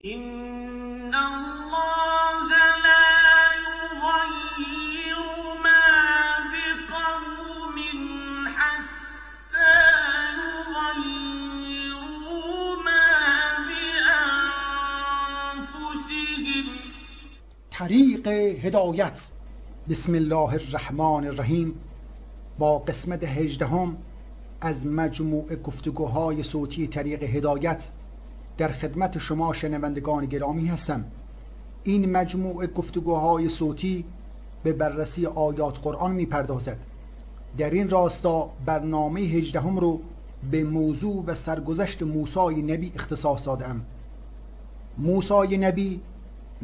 طریق هدایت. بسم الله الرحمن الرحیم. با قسمت هجدهم از مجموع گفتگوهای صوتی طریق هدایت در خدمت شما شنوندگان گرامی هستم. این مجموع گفتگوهای صوتی به بررسی آیات قرآن می‌پردازد. در این راستا برنامه هجدهم رو به موضوع و سرگذشت موسای نبی اختصاص دادم. موسای نبی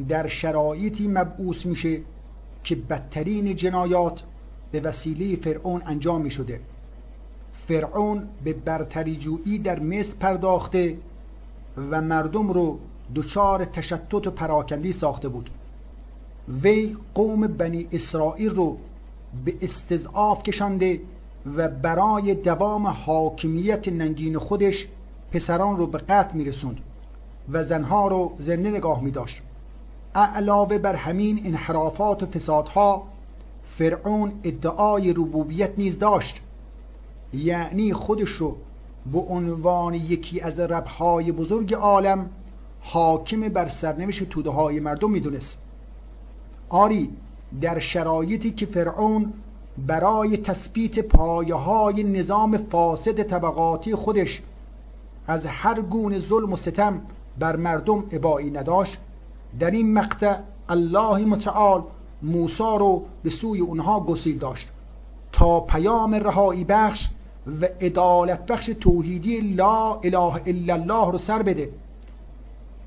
در شرایطی مبعوث میشه که بدترین جنایات به وسیله فرعون انجام می شده فرعون به برتری جویی در مصر پرداخته و مردم رو دچار تشتت و پراکندی ساخته بود. وی قوم بنی اسرائیل رو به استضعاف کشانده و برای دوام حاکمیت ننگین خودش پسران رو به قتل میرسوند و زنها رو زنده نگاه می داشت علاوه بر همین انحرافات و فسادها فرعون ادعای ربوبیت نیز داشت. یعنی خودش رو به عنوان یکی از ربهای بزرگ عالم حاکم بر سرنوشت توده های مردم می‌دونست. آری در شرایطی که فرعون برای تثبیت پایه های نظام فاسد طبقاتی خودش از هر گونه ظلم و ستم بر مردم ابایی نداشت در این مقطع الله متعال موسی رو به سوی اونها گسیل داشت. تا پیام رهایی بخش و عدالت بخش توحیدی لا اله الا الله رو سر بده.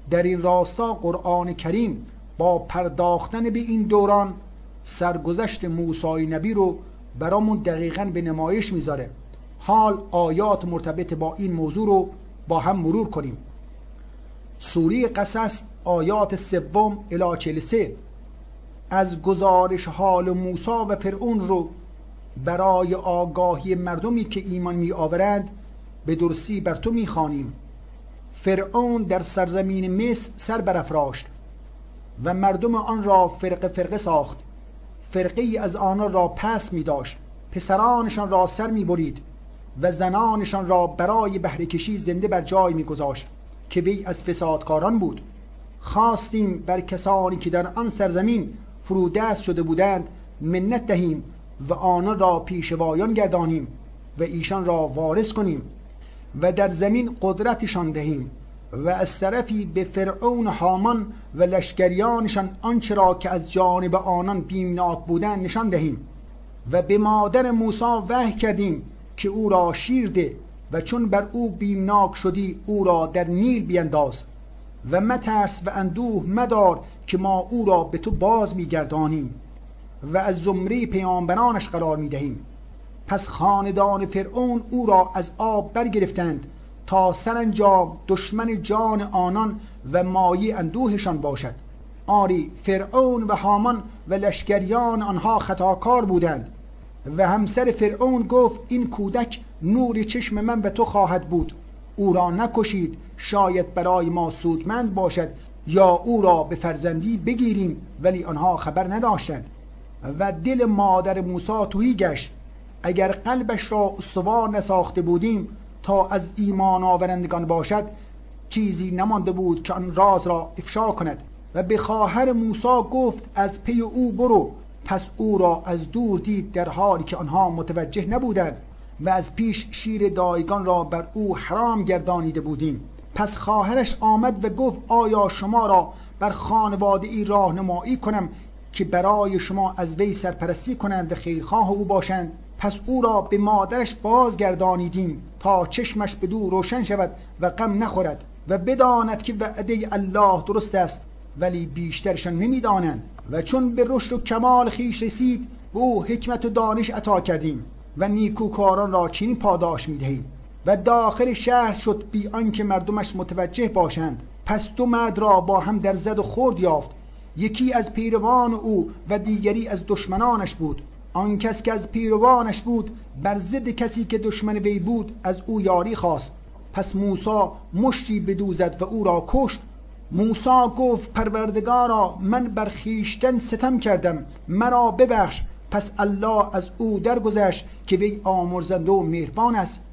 در این راستا قرآن کریم با پرداختن به این دوران سرگذشت موسی نبی رو برامون دقیقا به نمایش می‌ذاره. حال آیات مرتبط با این موضوع رو با هم مرور کنیم. سوره قصص آیات سوم الی 43 از گزارش حال موسی و فرعون رو برای آگاهی مردمی که ایمان می آورند به درستی بر تو می خانیم. فرعون در سرزمین مصر سر برافراشت و مردم آن را فرق فرقه ساخت. فرقه ای از آنها را پس می داشت پسرانشان را سر می برید و زنانشان را برای بهره کشی زنده بر جای می گذاشت که وی از فسادکاران بود. خواستیم بر کسانی که در آن سرزمین فرودست شده بودند منت دهیم و آنان را پیشوایان گردانیم و ایشان را وارث کنیم و در زمین قدرتشان دهیم و از طرفی به فرعون حامان و لشکریانشان آنچه را که از جانب آنان بیمناک بودند نشان دهیم و به مادر موسی وحی کردیم که او را شیر ده و چون بر او بیمناک شدی او را در نیل بینداز و مترس و اندوه مدار که ما او را به تو باز میگردانیم. و از زمره پیامبرانش قرار می‌دهیم. پس خاندان فرعون او را از آب برگرفتند تا سرانجام دشمن جان آنان و مایه اندوهشان باشد. آری فرعون و هامان و لشکریان آنها خطاکار بودند و همسر فرعون گفت این کودک نور چشم من به تو خواهد بود. او را نکشید شاید برای ما سودمند باشد یا او را به فرزندی بگیریم ولی آنها خبر نداشتند. و دل مادر موسی تویی گشت. اگر قلبش را استوار نساخته بودیم تا از ایمان آورندگان باشد چیزی نمانده بود که آن راز را افشا کند. و به خواهر موسی گفت از پی او برو. پس او را از دور دید در حالی که آنها متوجه نبودند و از پیش شیر دایگان را بر او حرام گردانیده بودیم. پس خواهرش آمد و گفت آیا شما را بر خانواده ای راهنمایی کنم که برای شما از وی سرپرستی کنند و خیرخواه او باشند پس او را به مادرش بازگردانیدیم تا چشمش به دور روشن شود و غم نخورد و بداند که وعده الله درست است ولی بیشترشان نمی‌دانند و چون به رشد و کمال خیش رسید به او حکمت و دانش عطا کردیم و نیکوکاران را چنین پاداش می‌دهیم و داخل شهر شد بی آنکه مردمش متوجه باشند. پس دو مرد را با هم در زد و خورد یافت یکی از پیروان او و دیگری از دشمنانش بود. آن کس که از پیروانش بود بر ضد کسی که دشمن وی بود از او یاری خواست. پس موسی مشتی بدوزد و او را کشت. موسا گفت پروردگارا من بر خیشتن ستم کردم. مرا ببخش. پس الله از او درگذشت که وی آمرزنده و مهربان است.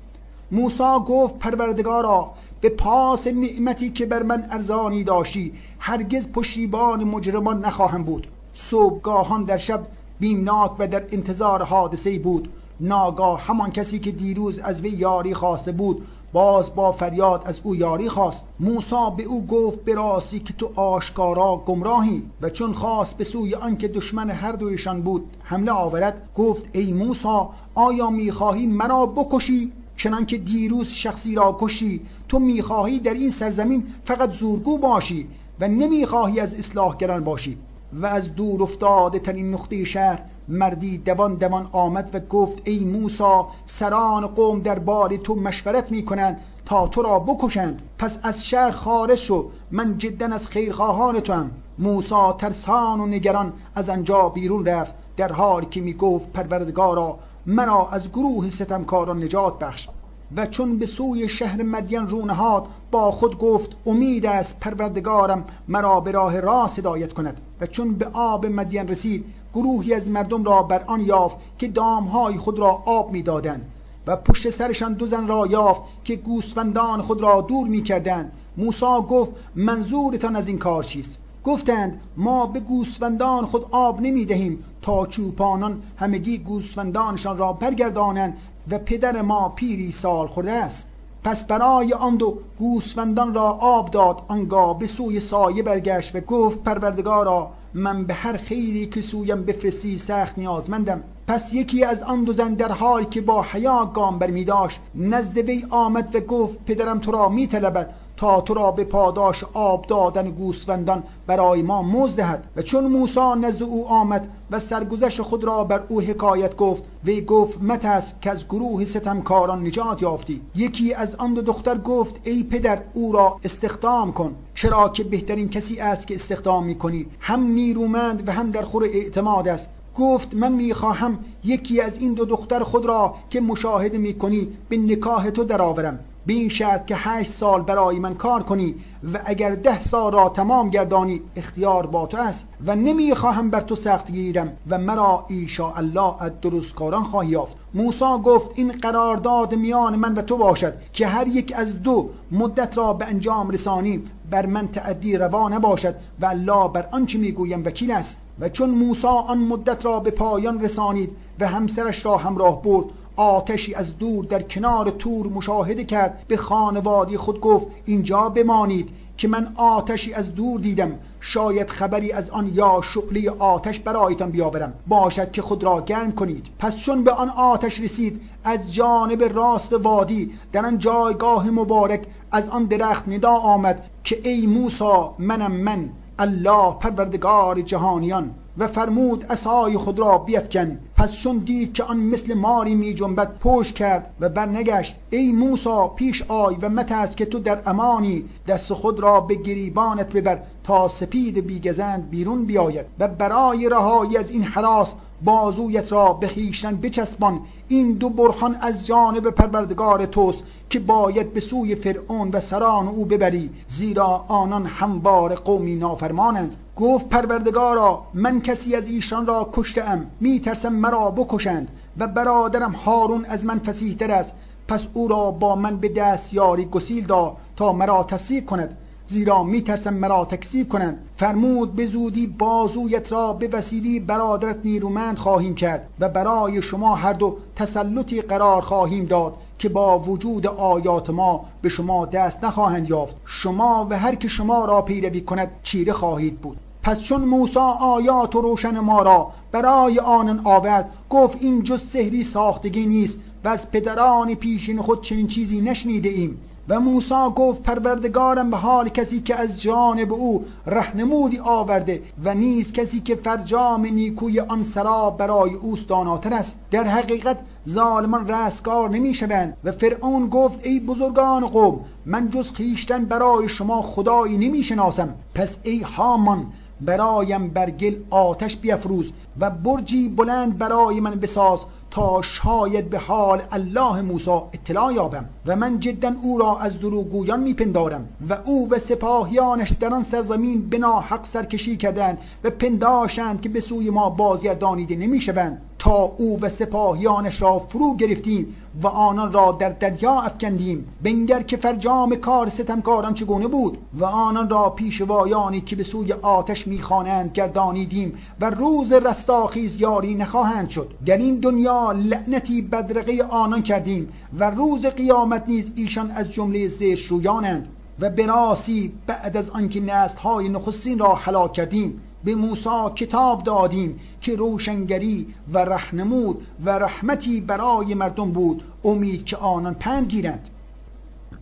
موسا گفت پروردگارا به پاس نعمتی که بر من ارزانی داشتی هرگز پشیبان مجرمان نخواهم بود. صبحگاهان در شب بیمناک و در انتظار حادثه بود. ناگاه همان کسی که دیروز از وی یاری خواسته بود باز با فریاد از او یاری خواست. موسا به او گفت به راستی که تو آشکارا گمراهی و چون خواست به سوی آنکه دشمن هر دویشان بود حمله آورد گفت ای موسا آیا می‌خواهی مرا بکشی؟ چنانکه دیروز شخصی را کشی تو می‌خواهی در این سرزمین فقط زورگو باشی و نمی‌خواهی از اصلاحگران باشی. و از دور افتاده ترین نقطه شهر مردی دوان دوان آمد و گفت ای موسا سران قوم در بار تو مشورت می کنند تا تو را بکشند. پس از شهر خارج شو من جدا از خیرخواهان تو هم موسا ترسان و نگران از آنجا بیرون رفت. در حالی که می گفت پروردگارا مرا از گروه ستمکاران نجات بخش. و چون به سوی شهر مدین رونهاد با خود گفت امید است پروردگارم مرا به راه راست هدایت کند. و چون به آب مدین رسید گروهی از مردم را بر آن یافت که دامهای خود را آب می‌دادند. و پشت سرشان دو زن را یافت که گوسفندان خود را دور می‌کردند. موسی گفت منظورتان از این کار چیست؟ گفتند ما به گوسفندان خود آب نمی دهیم تا چوپانان همگی گوسفندانشان را برگردانند و پدر ما پیری سال خورده است. پس برای آن دو گوسفندان را آب داد آنگاه به سوی سایه برگشت و گفت پروردگارا من به هر خیری که سویم بفرستی سخت نیازمندم. پس یکی از آن دو زن در حالی که با حیا گام داشت نزد وی آمد و گفت پدرم تو را می طلبد تا تو را به پاداش آب دادن گوسفندان برای ما مزد دهد. و چون موسی نزد او آمد و سرگذشت خود را بر او حکایت گفت وی گفت مترس که از گروه ستمکاران نجات یافتی. یکی از آن دو دختر گفت ای پدر او را استخدام کن. چرا که بهترین کسی است که استخدام می کنی هم نیرومند و هم در خور اعتماد است. گفت من می‌خواهم یکی از این دو دختر خود را که مشاهده می‌کنی به نکاه تو درآورم. به این شرط که هشت سال برای من کار کنی و اگر ده سال را تمام گردانی اختیار با تو است و نمی‌خواهم بر تو سخت گیرم و مرا ایشا الله از درستکاران خواهی یافت. موسی گفت این قرارداد میان من و تو باشد که هر یک از دو مدت را به انجام رسانیم. بر من تعدی روا نباشد و الله بر آنچه می‌گویم وکیل است. و چون موسی آن مدت را به پایان رسانید و همسرش را همراه برد آتشی از دور در کنار تور مشاهده کرد. به خانوادی خود گفت اینجا بمانید که من آتشی از دور دیدم. شاید خبری از آن یا شعله آتش برایتان بیاورم. باشد که خود را گرم کنید. پس چون به آن آتش رسید از جانب راست وادی در آن جایگاه مبارک از آن درخت ندا آمد که ای موسا منم من الله پروردگار جهانیان. و فرمود اسای خود را بیفکن. پس چون دید که آن مثل ماری می جنبد پشت کرد و برنگشت. ای موسا پیش آی و مترس که تو در امانی. دست خود را به گریبانت ببر تا سپید بیگزند بیرون بیاید و برای رهایی از این حراس بازویت را به خیشتن بچسبان. این دو برهان از جانب پروردگار توست که باید به سوی فرعون و سران او ببری. زیرا آنان هموار قومی نافرمانند. گفت پروردگارا من کسی از ایشان را کشتم میترسم مرا بکشند و برادرم هارون از من فسیحتر است. پس او را با من به دست یاری گسیل دا تا مرا تصدیق کند. زیرا میترسم مرا تکسیب کنند. فرمود به زودی بازویت را به وسیلی برادرت نیرومند خواهیم کرد و برای شما هر دو تسلطی قرار خواهیم داد که با وجود آیات ما به شما دست نخواهند یافت. شما و هر که شما را پیروی کند چیره خواهید بود. پس چون موسی آیات و روشن ما را برای آنان آورد گفت این جز سحری ساختگی نیست و از پدران پیشین خود چنین چیزی نشنیده ایم. و موسی گفت پروردگارم به حال کسی که از جانب او رهنمودی آورده و نیز کسی که فرجام نیکوی آن سرا برای اوست داناتر است در حقیقت ظالمان رستگار نمی شوند و فرعون گفت ای بزرگان قوم من جز خیشتن برای شما خدایی نمی شناسم پس ای هامان برایم بر گل آتش بیافروز و برجی بلند برای من بساز تا شاید به حال الله موسی اطلاع یابم و من جدا او را از دروغگویان میپندارم و او و سپاهیانش در آن سرزمین بنا حق سرکشی کردند و پنداشتند که به سوی ما بازگردانیده نمی‌شوند. تا او و سپاهیانش را فرو گرفتیم و آنان را در دریا افکندیم. بنگر که فرجام کار ستمکاران چگونه بود؟ و آنان را پیشوایانی که به سوی آتش می‌خوانند گردانیدیم و روز رستاخیز یاری نخواهند شد. در این دنیا لعنتی بدرقه آنان کردیم و روز قیامت نیز ایشان از جمله زشت رویانند. و براسی بعد از آنکه نسل های نخستین را هلاک کردیم به موسی کتاب دادیم که روشنگری و رهنمود و رحمتی برای مردم بود. امید که آنان پند گیرند.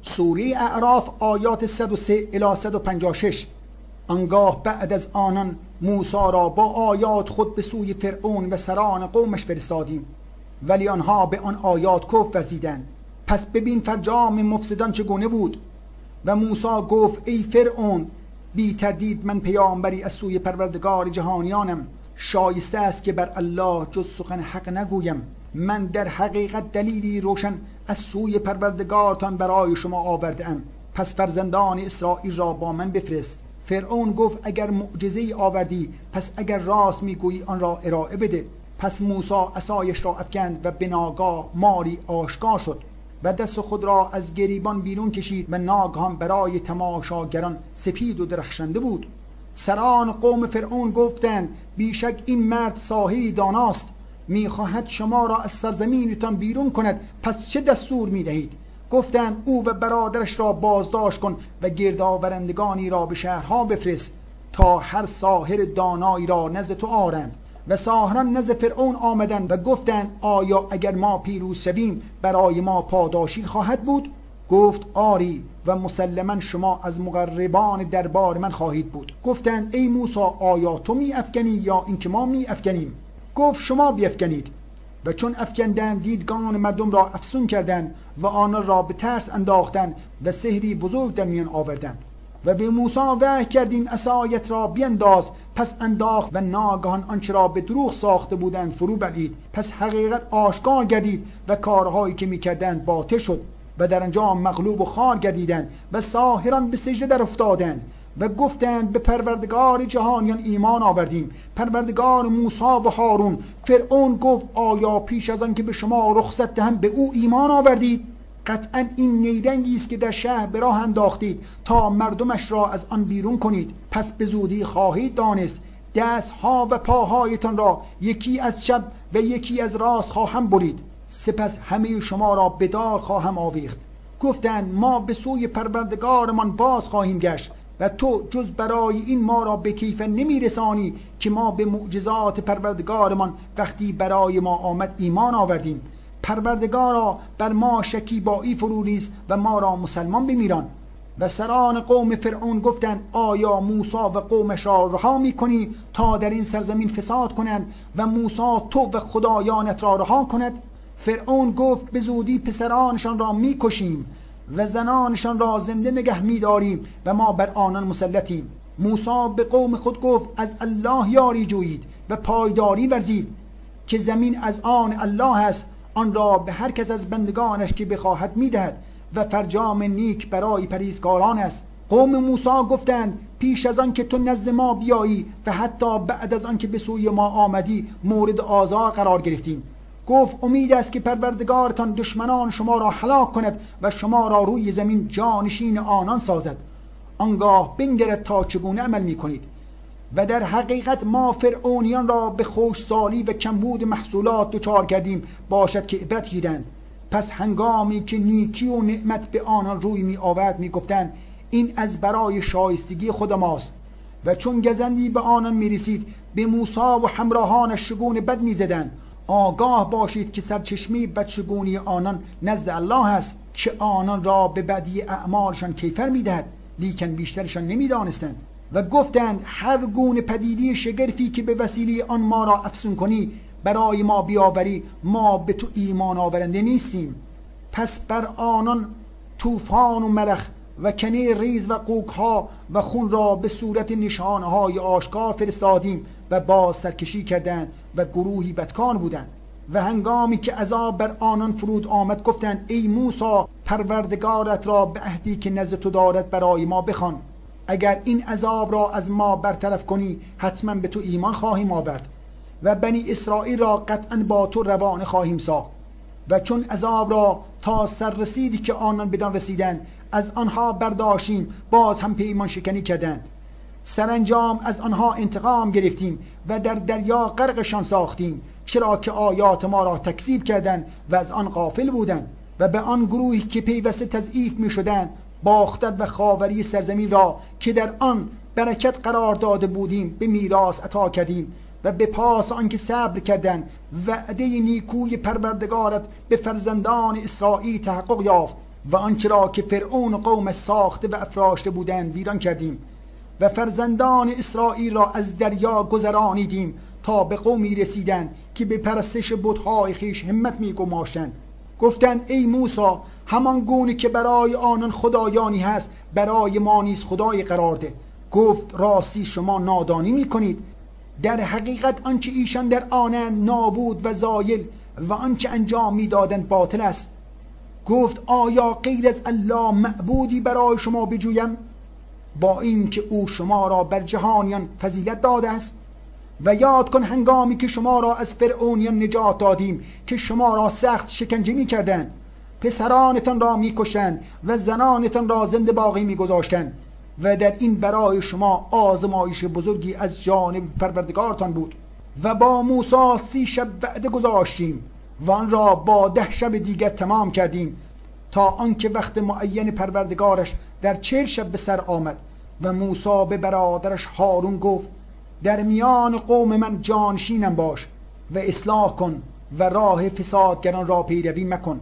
سوره اعراف آیات 103 الی 156 آنگاه بعد از آنان موسی را با آیات خود به سوی فرعون و سران قومش فرستادیم. ولی آنها به آن آیات کفر ورزیدند پس ببین فرجام مفسدان چگونه بود. و موسی گفت ای فرعون بی تردید من پیامبری از سوی پروردگار جهانیانم. شایسته است که بر الله جز سخن حق نگویم. من در حقیقت دلیلی روشن از سوی پروردگارتان برای شما آورده ام پس فرزندان اسرائیل را با من بفرست. فرعون گفت اگر معجزه آوردی پس اگر راست می‌گویی آن را ارائه بده. پس موسی عصایش را افکند و به ماری آشکار شد و دست خود را از گریبان بیرون کشید و ناگهان برای تماشاگران سپید و درخشنده بود. سران قوم فرعون گفتند بیشک این مرد ساحری داناست. می‌خواهد شما را از سرزمینتان بیرون کند پس چه دستور می‌دهید؟ گفتند او و برادرش را بازداشت کن و گردآورندگانی را به شهرها بفرست تا هر ساحر دانایی را نزد تو آرند. و ساهران نزد فرعون آمدند و گفتند آیا اگر ما پیروز شویم برای ما پاداشی خواهد بود؟ گفت آری و مسلما شما از مقربان دربار من خواهید بود. گفتند ای موسی آیا تو می افکنی یا اینکه ما می افکنیم؟ گفت شما بیفکنید. و چون افکندند دیدگان مردم را افسون کردند و آن را به ترس انداختند و سحری بزرگ در میان آوردند. و به موسی وحی کردیم اسایت را بینداز پس انداخت و ناگهان آنچه را به دروغ ساخته بودند فرو بلید. پس حقیقت آشکار گردید و کارهایی که می‌کردند باطل شد و در انجام مغلوب و خار گردیدند و ساهران به سجده در افتادند و گفتند به پروردگار جهانیان ایمان آوردیم. پروردگار موسی و هارون فرعون گفت آیا پیش از آن که به شما رخصت دهم به او ایمان آوردید؟ قطعا این نیرنگی است که در شهر به راه انداختید تا مردمش را از آن بیرون کنید. پس به زودی خواهید دانست دستها و پاهایتان را یکی از شب و یکی از راست خواهم برید. سپس همه شما را به دار خواهم آویخت. گفتند ما به سوی پروردگارمان باز خواهیم گشت و تو جز برای این ما را به کیف نمی رسانی که ما به معجزات پروردگارمان وقتی برای ما آمد ایمان آوردیم. پروردگارا بر ما شکیبایی فرو ریز و ما را مسلمان بمیران. و سران قوم فرعون گفتند آیا موسی و قومش را رها می‌کنی تا در این سرزمین فساد کنند و موسی تو و خدایانت را رها کند؟ فرعون گفت به زودی پسرانشان را می‌کشیم و زنانشان را زنده نگه میداریم و ما بر آنان مسلطیم. موسی به قوم خود گفت از الله یاری جویید و پایداری ورزید که زمین از آن الله است. آن را به هر کس از بندگانش که بخواهد می‌دهد و فرجام نیک برای پریزکاران است. قوم موسی گفتند پیش از آن که تو نزد ما بیایی و حتی بعد از آن که به سوی ما آمدی مورد آزار قرار گرفتیم. گفت امید است که پروردگارتان دشمنان شما را هلاک کند و شما را روی زمین جانشین آنان سازد. آنگاه بنگرد تا چگونه عمل می کنید و در حقیقت ما فرعونیان را به خوشسالی و کمبود محصولات دچار کردیم. باشد که عبرت گیرند. پس هنگامی که نیکی و نعمت به آنان روی می آورد می گفتند این از برای شایستگی خود ماست. و چون گزندی به آنان می رسید به موسا و همراهانش شگون بد می زدن. آگاه باشید که سرچشمی بدشگونی آنان نزد الله است که آنان را به بدی اعمالشان کیفر می دهد لیکن بیشترشان نمی دانستند. و گفتند هر گونه پدیدی شگرفی که به وسیله آن ما را افسون کنی برای ما بیاوری ما به تو ایمان آورنده نیستیم. پس بر آنان طوفان و ملخ و کنه ریز و قوک ها و خون را به صورت نشانه های آشکار فرستادیم و باز سرکشی کردند و گروهی بدکان بودند. و هنگامی که عذاب بر آنان فرود آمد گفتند ای موسی پروردگارت را به عهدی که نزد تو دارد برای ما بخوان. اگر این عذاب را از ما برطرف کنی حتما به تو ایمان خواهیم آورد و بنی اسرائیل را قطعا با تو روانه خواهیم ساخت و چون عذاب را تا سر رسیدی که آنان بدان رسیدند از آنها برداشتیم باز هم پیمان شکنی کردند. سرانجام از آنها انتقام گرفتیم و در دریا غرقشان ساختیم چرا که آیات ما را تکذیب کردند و از آن غافل بودند و به آن گروهی که پیوسته تضعیف می شدند باختر و خاوری سرزمین را که در آن برکت قرار داده بودیم به میراث عطا کردیم و به پاس آنکه صبر کردند وعده نیکوی پروردگارت به فرزندان اسرائیل تحقق یافت و آنچه را که فرعون قوم ساخته و افراشته بودند ویران کردیم و فرزندان اسرائیل را از دریا گذرانیدیم تا به قومی رسیدند که به پرستش بتهای خیش همت می گماشتند گفتند ای موسی همان گونه که برای آنان خدایانی هست برای ما نیز خدای قرار ده. گفت راستی شما نادانی می کنید؟ در حقیقت آنچه ایشان در آنند نابود و زایل و آنچه انجام می‌دادند باطل است. گفت آیا غیر از الله معبودی برای شما بجویم؟ با اینکه او شما را بر جهانیان فضیلت داده است. و یاد کن هنگامی که شما را از فرعونیان نجات دادیم که شما را سخت شکنجه می کردند پسرانتان را می کشند و زنانتان را زنده باقی می گذاشتند و در این برای شما آزمایش بزرگی از جانب پروردگارتان بود. و با موسی سی شب وعده گذاشتیم و آن را با ده شب دیگر تمام کردیم تا آنکه وقت معین پروردگارش در چهل شب به سر آمد. و موسی به برادرش هارون گفت در میان قوم من جانشینم باش و اصلاح کن و راه فسادگران را پیروی مکن.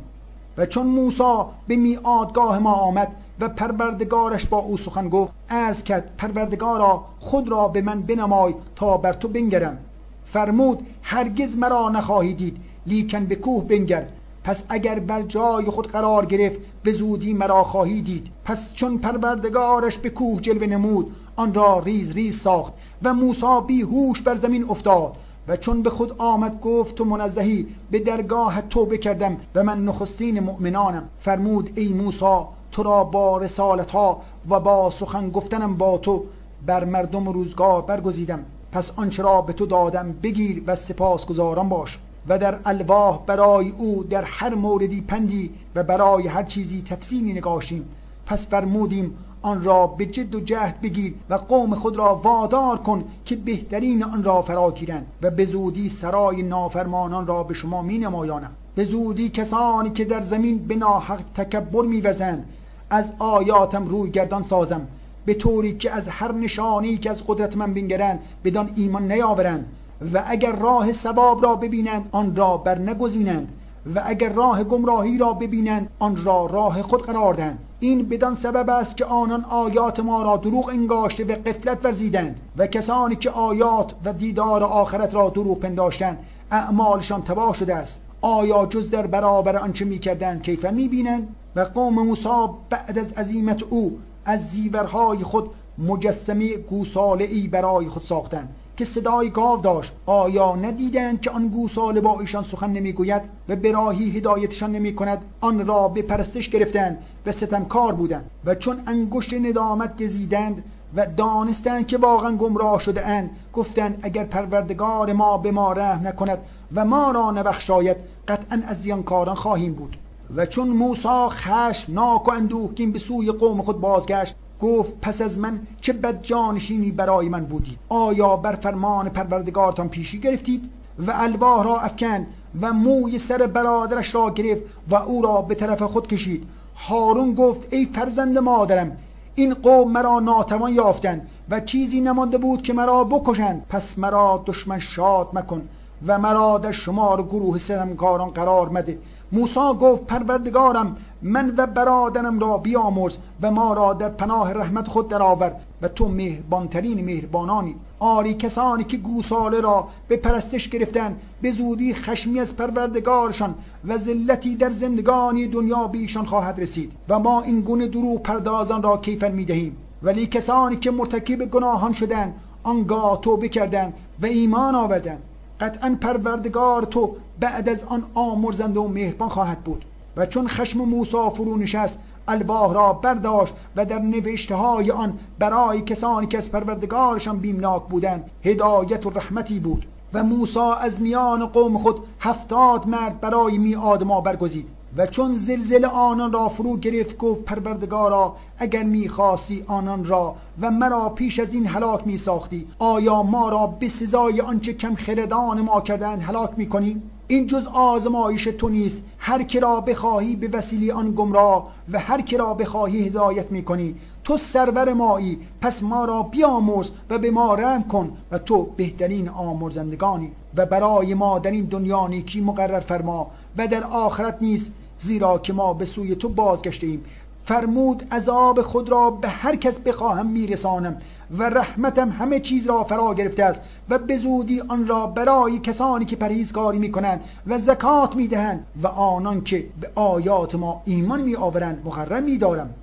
و چون موسی به میادگاه ما آمد و پروردگارش با او سخن گفت عرض کرد پروردگارا خود را به من بنمای تا بر تو بنگرم. فرمود هرگز مرا نخواهی دید لیکن به کوه بنگر. پس اگر بر جای خود قرار گرفت به زودی مرا خواهی دید. پس چون پروردگارش به کوه جلوه نمود آن را ریز ریز ساخت و موسی بی هوش بر زمین افتاد. و چون به خود آمد گفت تو منزهی به درگاه توبه کردم و من نخستین مؤمنانم. فرمود ای موسی تو را با رسالت ها و با سخن گفتنم با تو بر مردم روزگار برگزیدم. پس آنچه را به تو دادم بگیر و سپاس گذاران باش. و در الواح برای او در هر موردی پندی و برای هر چیزی تفصیلی نگاشیم. پس فرمودیم آن را به جد و جهد بگیر و قوم خود را وادار کن که بهترین آن را فرا گیرند و به زودی سرای نافرمانان را به شما می نمایانم به زودی کسانی که در زمین به ناحق تکبر میوزند از آیاتم روی گردان سازم. به طوری که از هر نشانی که از قدرت من بنگرند بدان ایمان نیاورند. و اگر راه سباب را ببینند آن را بر نگزینند. و اگر راه گمراهی را ببینند آن را راه خود قرار دهند. این بدان سبب است که آنان آیات ما را دروغ انگاشته و قفلت ورزیدند و کسانی که آیات و دیدار آخرت را دروغ پنداشتند اعمالشان تباه شده است. آیا جز در برابر آنچه می‌کردند کیفر می‌بینند؟ و قوم موسی بعد از عزیمت او از زیورهای خود مجسمه گوساله ای برای خود ساختند. که صدای گاو داشت. آیا ندیدند که آن گوساله با ایشان سخن نمی‌گوید و به راهی هدایتشان نمی کند آن را به پرستش گرفتند و ستمکار بودند و چون انگشت ندامت گزیدند و دانستند که واقعا گمراه شده اند گفتند اگر پروردگار ما به ما رحم نکند و ما را نبخشاید قطعا از زیانکاران خواهیم بود. و چون موسی خشم ناک و اندوهگین به سوی قوم خود بازگشت گفت پس از من چه بد جانشینی برای من بودید آیا بر فرمان پروردگارتان پیشی گرفتید؟ و الواح را افکن و موی سر برادرش را گرفت و او را به طرف خود کشید. هارون گفت ای فرزند مادرم این قوم مرا ناتوان یافتند و چیزی نمانده بود که مرا بکشند. پس مرا دشمن شاد مکن و مرا در شمار گروه ستمکاران قرار مده. موسی گفت پروردگارم من و برادرم را بیامرز و ما را در پناه رحمت خود درآور و تو مهربانترین مهربانانی. آری کسانی که گوساله را به پرستش گرفتن به زودی خشمی از پروردگارشان و ذلتی در زندگانی دنیا بیشان خواهد رسید و ما این گونه دروغ پردازان را کیفر می‌دهیم ولی کسانی که مرتکب گناهان شدند آنگاه توبه کردند و ایمان آوردند. قطعا پروردگار تو بعد از آن آمرزنده و مهربان خواهد بود. و چون خشم موسی فرو نشست الواح را برداشت و در نوشته های آن برای کسانی که از پروردگارشان بیمناک بودند هدایت و رحمتی بود. و موسی از میان قوم خود هفتاد مرد برای میعاد ما برگزید. و چون زلزله آنان را فرو گرفت گفت پروردگارا اگر می‌خواستی آنان را و مرا پیش از این هلاک می ساختی آیا ما را به سزای آنچه کم خردان ما کردند هلاک می کنی؟ این جز آزمایش تو نیست. هر که را بخواهی به وسیله آن گمراه و هر که را بخواهی هدایت می کنی تو سرور مایی. پس ما را بیامرز و به ما رحم کن و تو بهترین آمرزندگانی. و برای ما در این دنیا نیکی مقرر فرما و در آخرت نیست زیرا که ما به سوی تو بازگشته ایم فرمود عذاب خود را به هر کس بخواهم میرسانم و رحمتم همه چیز را فرا گرفته است و به زودی آن را برای کسانی که پرهیزکاری می‌کنند و زکات می‌دهند و آنان که به آیات ما ایمان می آورند مقرر میدارم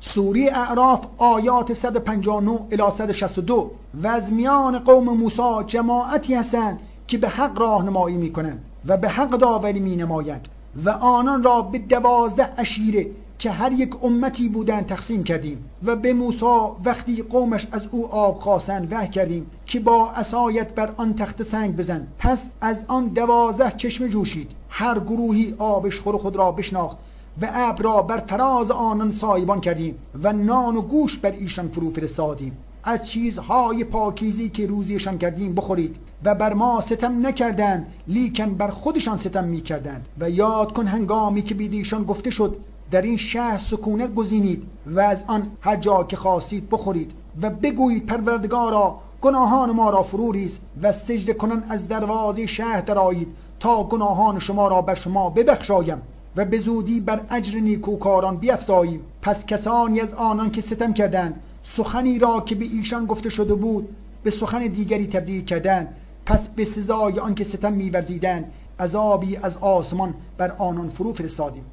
سوری اعراف آیات 159 الی 162 و از میان قوم موسی جماعتی هستند که به حق راهنمایی می‌کنند و به حق داوری می نمایند و آنان را به دوازده اشیره که هر یک امتی بودند تقسیم کردیم و به موسی وقتی قومش از او آب خواستند وح کردیم که با اسایت بر آن تخت سنگ بزن. پس از آن دوازده چشم جوشید. هر گروهی آبش خور خود را بشناخت و ابر را بر فراز آنان سایبان کردیم و نان و گوش بر ایشان فرو فرستادیم. از چیزهای پاکیزی که روزیشان کردیم بخورید و بر ما ستم نکردند لیکن بر خودشان ستم می‌کردند. و یاد کن هنگامی که بیدیشان گفته شد در این شهر سکونت گزینید و از آن هر جا که خواستید بخورید و بگویید پروردگارا گناهان ما را فرو ریز و سجده کنن از دروازه شهر درآیید تا گناهان شما را بر شما ببخشایم و به زودی بر اجر نیکوکاران بیفزاییم. پس کسانی از آنان که ستم کردند سخنی را که به ایشان گفته شده بود به سخن دیگری تبدیل کردند. پس به سزای آنکه ستم میورزیدند عذابی از آسمان بر آنان فرو فرستادیم.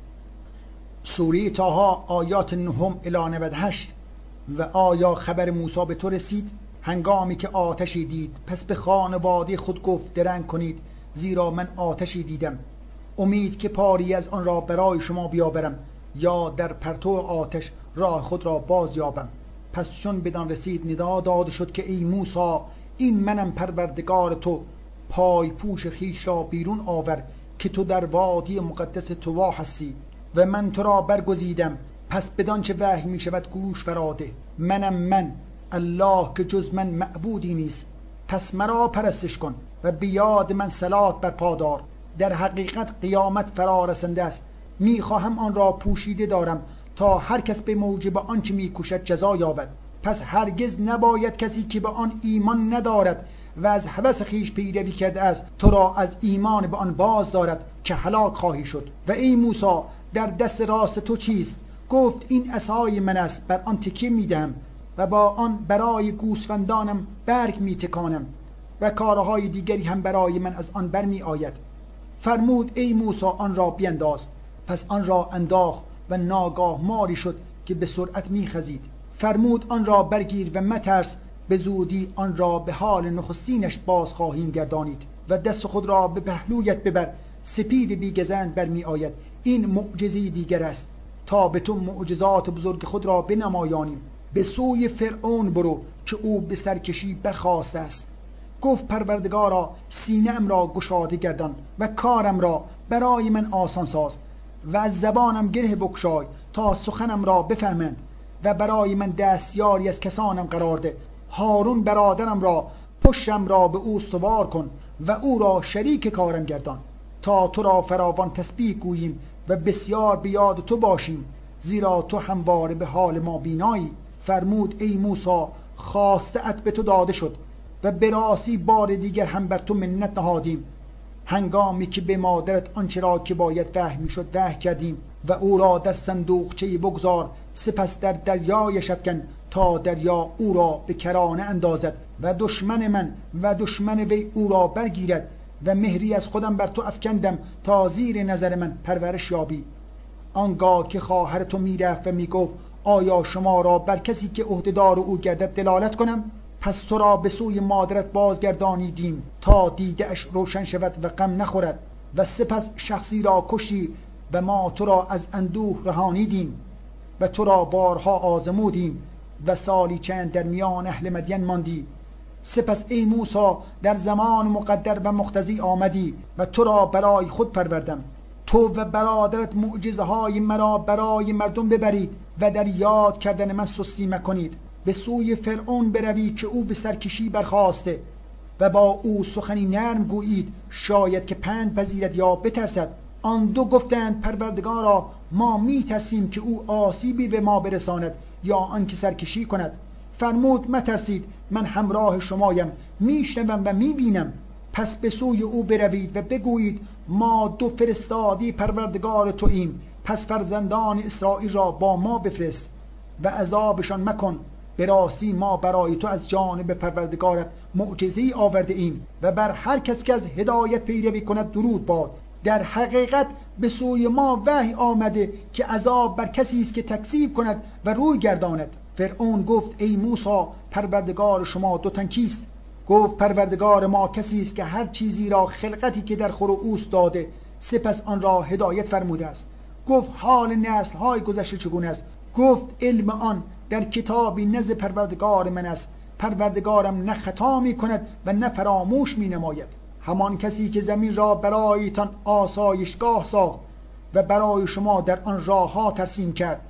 سوره تاها آیات نهم الی 98 و آیا خبر موسی به تو رسید؟ هنگامی که آتشی دید. پس به خانواده خود گفت درنگ کنید زیرا من آتشی دیدم. امید که پاری از آن را برای شما بیاورم یا در پرتو آتش راه خود را باز یابم پس چون بدان رسید ندا داده شد که ای موسی این منم پروردگار تو. پای پوش خیش را بیرون آور که تو در وادی مقدس تو هستی و من تو را برگزیدم. پس بدان چه وحی می شود گوش فراده. منم من الله که جز من معبودی نیست. پس مرا پرستش کن و بیاد من سلات بر پادار در حقیقت قیامت فرا رسنده است. می‌خواهم آن را پوشیده دارم. تا هر کس به موجب آنچه میکوشد جزا یابد. پس هرگز نباید کسی که به آن ایمان ندارد و از هوس خیش پیروی کرده است تو را از ایمان به آن باز دارد که هلاک خواهی شد. و ای موسی در دست راست تو چیست؟ گفت این عصای من است بر آن تکیه می‌دهم و با آن برای گوسفندانم برگ میتکانم و کارهای دیگری هم برای من از آن برمی آید فرمود ای موسی آن را بینداز. پس آن را انداخت و ناگاه ماری شد که به سرعت میخزید. فرمود آن را برگیر و مترس به زودی آن را به حال نخستینش باز خواهیم گردانید و دست خود را به پهلویت ببر. سپید بیگزند برمی آید این معجزی دیگر است. تا به تو معجزات بزرگ خود را بنمایانیم. به سوی فرعون برو که او به سرکشی برخواسته است. گفت پروردگارا سینه را گشاده گردان و کارم را برای من آسان ساز. و از زبانم گره بکشای تا سخنم را بفهمند و برای من دستیاری از کسانم قرار ده. هارون برادرم را پشتم را به او استوار کن و او را شریک کارم گردان. تا تو را فراوان تسبیح گوییم و بسیار به یاد تو باشیم زیرا تو همواره به حال ما بینایی. فرمود ای موسی خواسته ات به تو داده شد و به بار دیگر هم بر تو منت نهادیم. هنگامی که به مادرت آنچه را که باید وحی می‌شد وحی کردیم و او را در صندوقچه بگذار سپس در دریای افکن تا دریا او را به کرانه اندازد و دشمن من و دشمن وی او را برگیرد و مهری از خودم بر تو افکندم تا زیر نظر من پرورش یابی. آنگاه که خواهر تو می‌رفت و می‌گفت آیا شما را بر کسی که عهدهدار او گردد دلالت کنم؟ پس تو را به سوی مادرت بازگردانیدیم تا دیدهش روشن شود و غم نخورد و سپس شخصی را کشی و ما تو را از اندوه رهانیدیم و تو را بارها آزمودیم و سالی چند در میان اهل مدین ماندی. سپس ای موسا در زمان مقدر و مختزی آمدی و تو را برای خود پروردم. تو و برادرت معجزه های مرا برای مردم ببرید و در یاد کردن من سستی مکنید. به سوی فرعون بروید که او به سرکشی برخواسته و با او سخنی نرم گویید شاید که پند پذیرد یا بترسد. آن دو گفتند پروردگارا ما می ترسیم که او آسیبی به ما برساند یا آنکه سرکشی کند. فرمود مترسید من همراه شمایم میشنوم و می‌بینم. پس به سوی او بروید و بگویید ما دو فرستادی پروردگار تو ایم پس فرزندان اسرائیل را با ما بفرست و عذابشان مکن. به راستی ما برای تو از جانب پروردگارت معجزی آورده ایم و بر هر کس که از هدایت پیروی کند درود باد. در حقیقت به سوی ما وحی آمده که عذاب بر کسی است که تکذیب کند و روی گرداند. فرعون گفت ای موسی پروردگار شما دو تنکیست گفت پروردگار ما کسی است که هر چیزی را خلقتی که در خور اوست داده سپس آن را هدایت فرموده است. گفت حال نسل های گذشته چگونه است؟ گفت علم آن در کتابی نزد پروردگار من است پروردگارم نه خطا می کند و نه فراموش می نماید همان کسی که زمین را برایتان آسایشگاه ساخت و برای شما در آن راه ها ترسیم کرد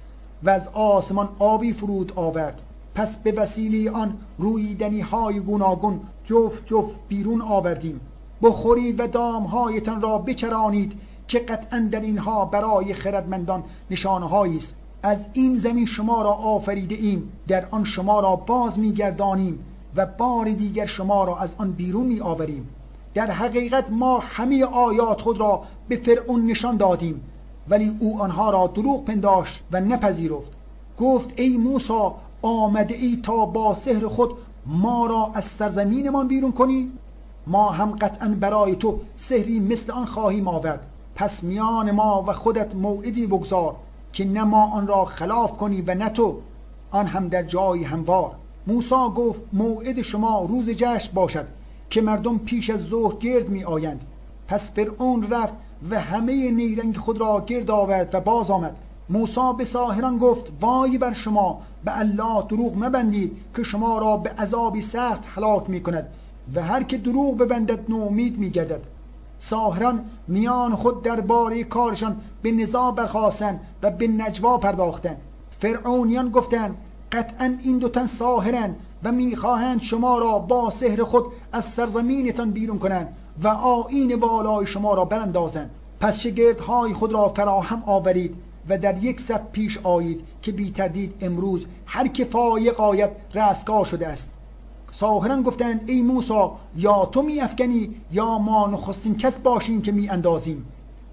و از آسمان آبی فرود آورد. پس به وسیله آن رویدنی های گوناگون جفت جفت بیرون آوردیم. بخورید و دامهایتان را بچرانید که قطعا در اینها برای خردمندان نشانه است. از این زمین شما را آفریده ایم. در آن شما را باز میگردانیم و بار دیگر شما را از آن بیرون می آوریم در حقیقت ما همه آیات خود را به فرعون نشان دادیم ولی او آنها را دروغ پنداشت و نپذیرفت. گفت ای موسی آمده ای تا با سحر خود ما را از سرزمینمان بیرون کنی؟ ما هم قطعا برای تو سحری مثل آن خواهیم آورد. پس میان ما و خودت موعدی بگذار. که نه ما آن را خلاف کنی و نه تو. آن هم در جای هموار. موسی گفت موعد شما روز جشن باشد که مردم پیش از ظهر گرد می آیند. پس فرعون رفت و همه نیرنگ خود را گرد آورد و باز آمد. موسی به ساهران گفت وای بر شما به الله دروغ مبندید که شما را به عذابی سخت هلاک می کند و هر که دروغ ببندد نومید می گردد. ساهران میان خود درباره کارشان به نزاع برخواستند و به نجوا پرداختند فرعونیان گفتند قطعا این دو تن ساهرند و می‌خواهند شما را با سحر خود از سرزمینتان بیرون کنند و آین والای شما را براندازند. پس شگردهای خود را فراهم آورید و در یک صف پیش آیید که بی تردید امروز هر که فایق آید رستگار شده است. ساهران گفتند ای موسا یا تو می افکنی یا ما نخستین کس باشیم که می اندازیم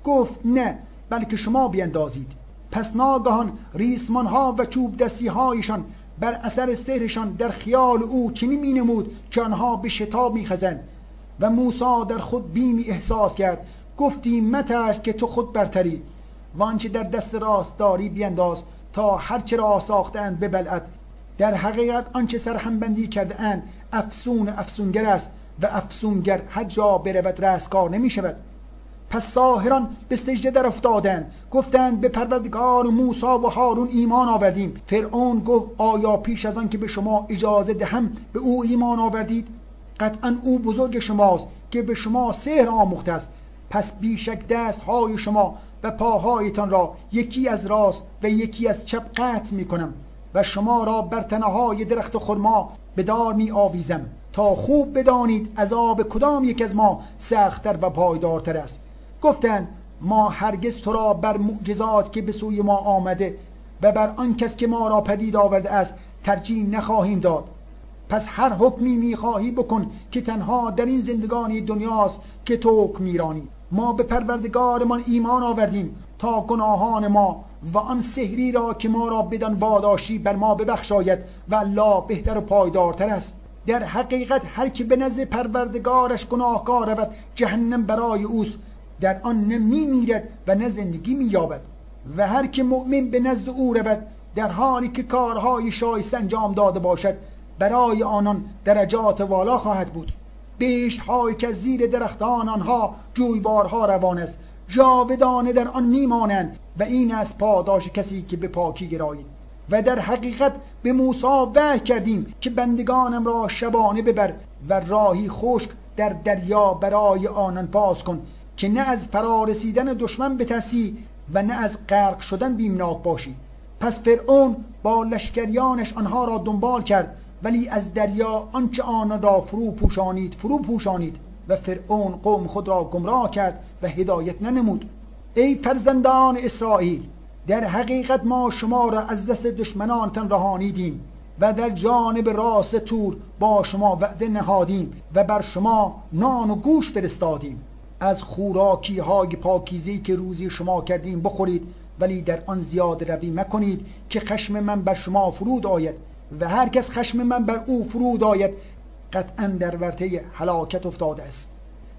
گفت نه بلکه شما بیندازید. پس ناگهان ریسمان ها و چوب دستی هایشان بر اثر سهرشان در خیال او چنین می نمود که آنها به شتاب می خزن و موسا در خود بیمی احساس کرد گفتی مترس که تو خود برتری. وانچه در دست راست داری بینداز تا هرچه را ساختند ببلعد در حقیقت آنچه سرهمبندی کرده اند افسون افسونگر است و افسونگر هر جا برود رستگار نمی شود پس ساهران به سجده در افتادند. گفتند به پروردگار موسی و هارون ایمان آوردیم. فرعون گفت آیا پیش از آن که به شما اجازه دهم به او ایمان آوردید؟ قطعا او بزرگ شماست که به شما سحر آموخته است. پس بیشک دست های شما و پاهایتان را یکی از راست و یکی از چپ قطع می کنم و شما را بر تنهای درخت خرما به دار می آویزم تا خوب بدانید عذاب کدام یک از ما سختتر و پایدارتر است. گفتند ما هرگز تو را بر معجزات که به سوی ما آمده و بر آن کس که ما را پدید آورده است ترجیح نخواهیم داد. پس هر حکمی می‌خواهی بکن که تنها در این زندگانی دنیاست که تو حکم میرانی ما به پروردگارمان ایمان آوردیم تا گناهان ما و آن سحری را که ما را بدان واداشی بر ما ببخشاید و الله بهتر و پایدارتر است. در حقیقت هر که به نزد پروردگارش گناهکار رود جهنم برای اوست. در آن نه میمیرد و نه زندگی مییابد. و هر که مؤمن به نزد او رود در حالی که کارهای شایسته انجام داده باشد برای آنان درجات والا خواهد بود. بهشت هایی که زیر درختان آنها جویبارها روان است. جاودانه در آن میمانند و این از پاداش کسی که به پاکی گرایید. و در حقیقت به موسی وحی کردیم که بندگانم را شبانه ببر و راهی خشک در دریا برای آنان باز کن که نه از فرارسیدن دشمن بترسی و نه از غرق شدن بیمناک باشی. پس فرعون با لشکریانش آنها را دنبال کرد ولی از دریا آنچه آن را فرو پوشانید فرو پوشانید. و فرعون قوم خود را گمراه کرد و هدایت ننمود. ای فرزندان اسرائیل در حقیقت ما شما را از دست دشمنانتان رهانیدیم و در جانب راست تور با شما وعده نهادیم و بر شما نان و گوش فرستادیم. از خوراکی های پاکیزی که روزی شما کردیم بخورید ولی در آن زیاد روی مکنید که خشم من بر شما فرود آید و هر کس خشم من بر او فرود آید قطعا در ورطه هلاکت افتاده است.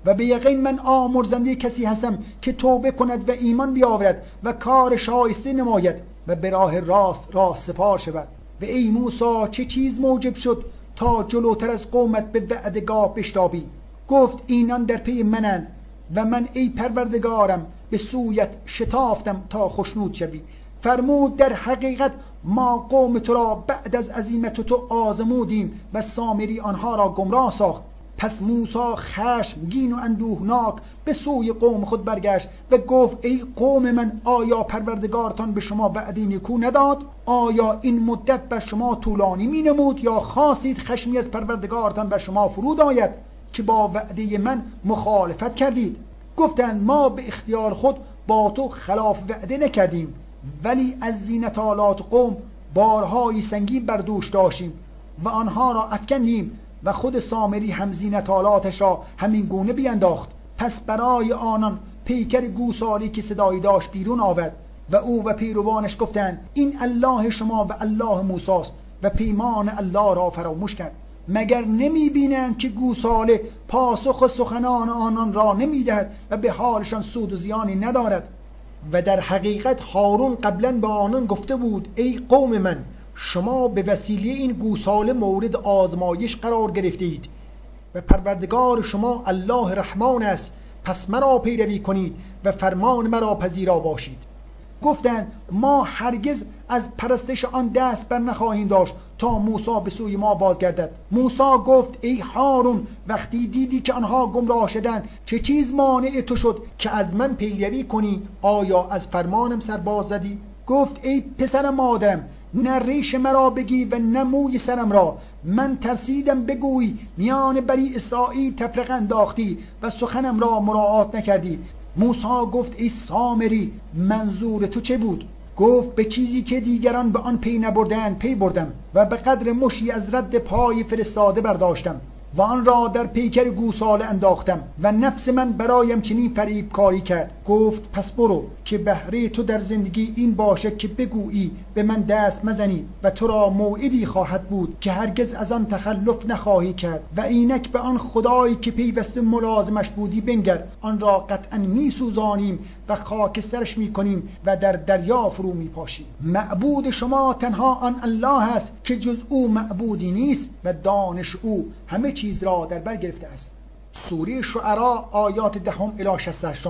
و به یقین من آمرزنده کسی هستم که توبه کند و ایمان بیاورد و کار شایسته نماید و به راه راست راه سپار شود. و ای موسی چه چیز موجب شد تا جلوتر از قومت به وعدگاه بشتابی؟ گفت اینان در پی منند و من ای پروردگارم به سویت شتافتم تا خشنود شوی. فرمود در حقیقت ما قوم تو را بعد از عظیمت تو آزمودیم و سامری آنها را گمراه ساخت. پس موسی خشمگین و اندوهناک به سوی قوم خود برگشت و گفت ای قوم من آیا پروردگارتان به شما وعده نیکو نداد؟ آیا این مدت بر شما طولانی می نمود یا خواستید خشمی از پروردگارتان بر شما فرود آید که با وعده من مخالفت کردید؟ گفتند ما به اختیار خود با تو خلاف وعده نکردیم. ولی از زینت آلات قوم بارهای سنگین بر دوش داشتیم و آنها را افکندیم و خود سامری هم زینت آلاتش را همین گونه بینداخت. پس برای آنان پیکر گوسالی که صدایی داشت بیرون آورد و او و پیروانش گفتند این الله شما و الله موساست و پیمان الله را فراموش کرد. مگر نمی بینند که گوساله پاسخ سخنان آنان را نمی دهد و به حالشان سود و زیانی ندارد؟ و در حقیقت هارون قبلا به آنان گفته بود ای قوم من شما به وسیله این گوساله مورد آزمایش قرار گرفته اید و پروردگار شما الله رحمان است پس مرا پیروی کنید و فرمان مرا پذیرا باشید. گفتند ما هرگز از پرستش آن دست بر نخواهیم داشت تا موسی به سوی ما بازگردد. موسی گفت ای هارون وقتی دیدی که آنها گمراه شدند چه چیز مانع تو شد که از من پیروی کنی؟ آیا از فرمانم سر باز زدی؟ گفت ای پسر مادرم نه ریش مرا بگیر و نه موی سرم را. من ترسیدم بگویی میان بنی اسرائیل تفرقه انداختی و سخنم را مراعات نکردی. موسی گفت ای سامری منظور تو چه بود؟ گفت به چیزی که دیگران به آن پی نبردن پی بردم و به قدر مشتی از رد پای فرستاده برداشتم. و آن را در پیکر گوساله انداختم و نفس من برایم چنین فریب کاری کرد. گفت پس برو که بهره تو در زندگی این باشه که بگویی به من دست مزنید و تو را موعدی خواهد بود که هرگز از آن تخلف نخواهی کرد و اینک به آن خدایی که پیوسته ملازمش بودی بنگر. آن را قطعا می سوزانیم و خاکسترش می کنیم و در دریا فرو می پاشیم معبود شما تنها آن الله است که جز او معبودی نیست و دانش او همه چیز را در بر گرفته است. سوره شعرا آیات دهم الی 68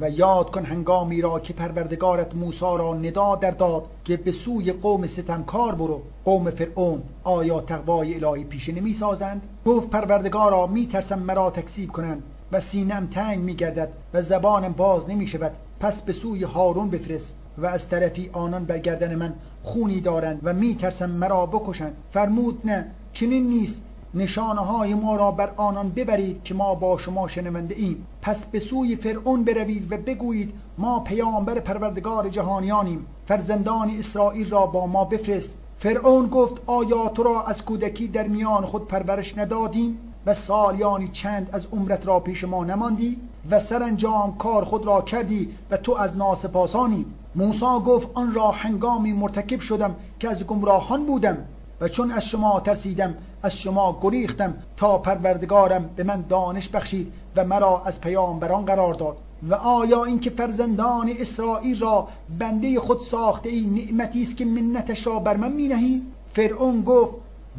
و یاد کن هنگامی را که پروردگارت موسی را ندا در داد که به سوی قوم ستمکار برو. قوم فرعون آیا تقوای الهی پیشه نمی سازند؟ گفت پروردگارا می ترسم مرا تکسیب کنند و سینم تنگ می گردد و زبانم باز نمی شود. پس به سوی هارون بفرست و از طرفی آنان بر گردن من خونی دارند و می ترسم مرا بکشند. فرمود نه چنین نیست. نشانه ما را بر آنان ببرید که ما با شما شنونده ایم. پس به سوی فرعون بروید و بگویید ما پیامبر پروردگار جهانیانیم. فرزندان اسرائیل را با ما بفرست. فرعون گفت آیا تو را از کودکی در میان خود پرورش ندادیم و سالیانی چند از عمرت را پیش ما نماندی و سرانجام کار خود را کردی و تو از ناسپاسانی؟ موسی گفت آن را هنگامی مرتکب شدم که از گمراهان بودم. و چون از شما ترسیدم از شما گریختم تا پروردگارم به من دانش بخشید و مرا از پیامبران قرار داد. و آیا اینکه فرزندان اسرائیل را بنده خود ساخته ای نعمتی است که منتش را بر من مینهی؟ فرعون گفت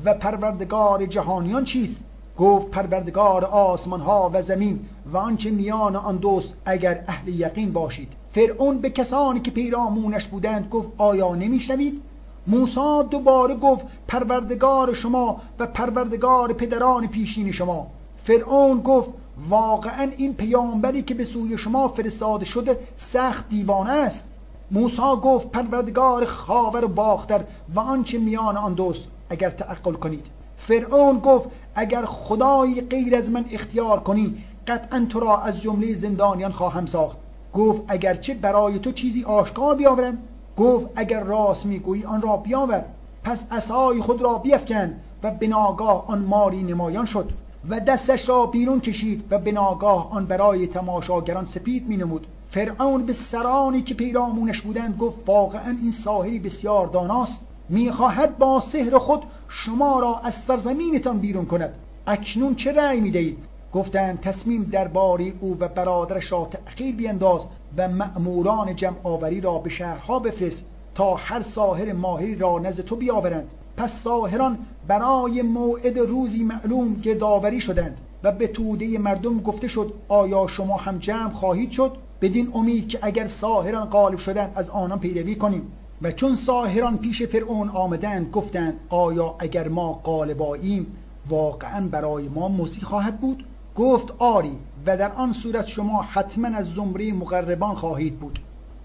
و پروردگار جهانیان چیست؟ گفت پروردگار آسمان ها و زمین و آنچه میان آن دوست اگر اهل یقین باشید. فرعون به کسانی که پیرامونش بودند گفت آیا نمیشنوید؟ موسی دوباره گفت پروردگار شما و پروردگار پدران پیشین شما. فرعون گفت واقعا این پیامبری که به سوی شما فرستاده شده سخت دیوانه است. موسی گفت پروردگار خاور باختر و آنچه میان آن دوست اگر تعقل کنید. فرعون گفت اگر خدایی غیر از من اختیار کنی قطعا تو را از جمله زندانیان خواهم ساخت. گفت اگرچه برای تو چیزی آشکار بیاورم. گفت اگر راست می‌گویی آن را بیاور پس عصای خود را بیفکن و به آن ماری نمایان شد و دستش را بیرون کشید و به آن برای تماشاگران سپید می نمود فرعون به سرانی که پیرامونش بودند گفت واقعا این ساحری بسیار داناست. می‌خواهد با سحر خود شما را از سرزمینتان بیرون کند. اکنون چه رأی می‌دهید؟ گفتند تصمیم درباره او و برادرش را تأخیر بینداز و مأموران جمع آوری را به شهرها بفرست تا هر ساحر ماهری را نزد تو بیاورند. پس ساهران برای موعد روزی معلوم گردآوری شدند و به توده مردم گفته شد آیا شما هم جمع خواهید شد؟ بدین امید که اگر ساهران غالب شدند از آنان پیروی کنیم. و چون ساهران پیش فرعون آمدند گفتند آیا اگر ما غالباییم واقعا برای ما موسی خواهد بود؟ گفت آری و در آن صورت شما حتما از زمره مقربان خواهید بود.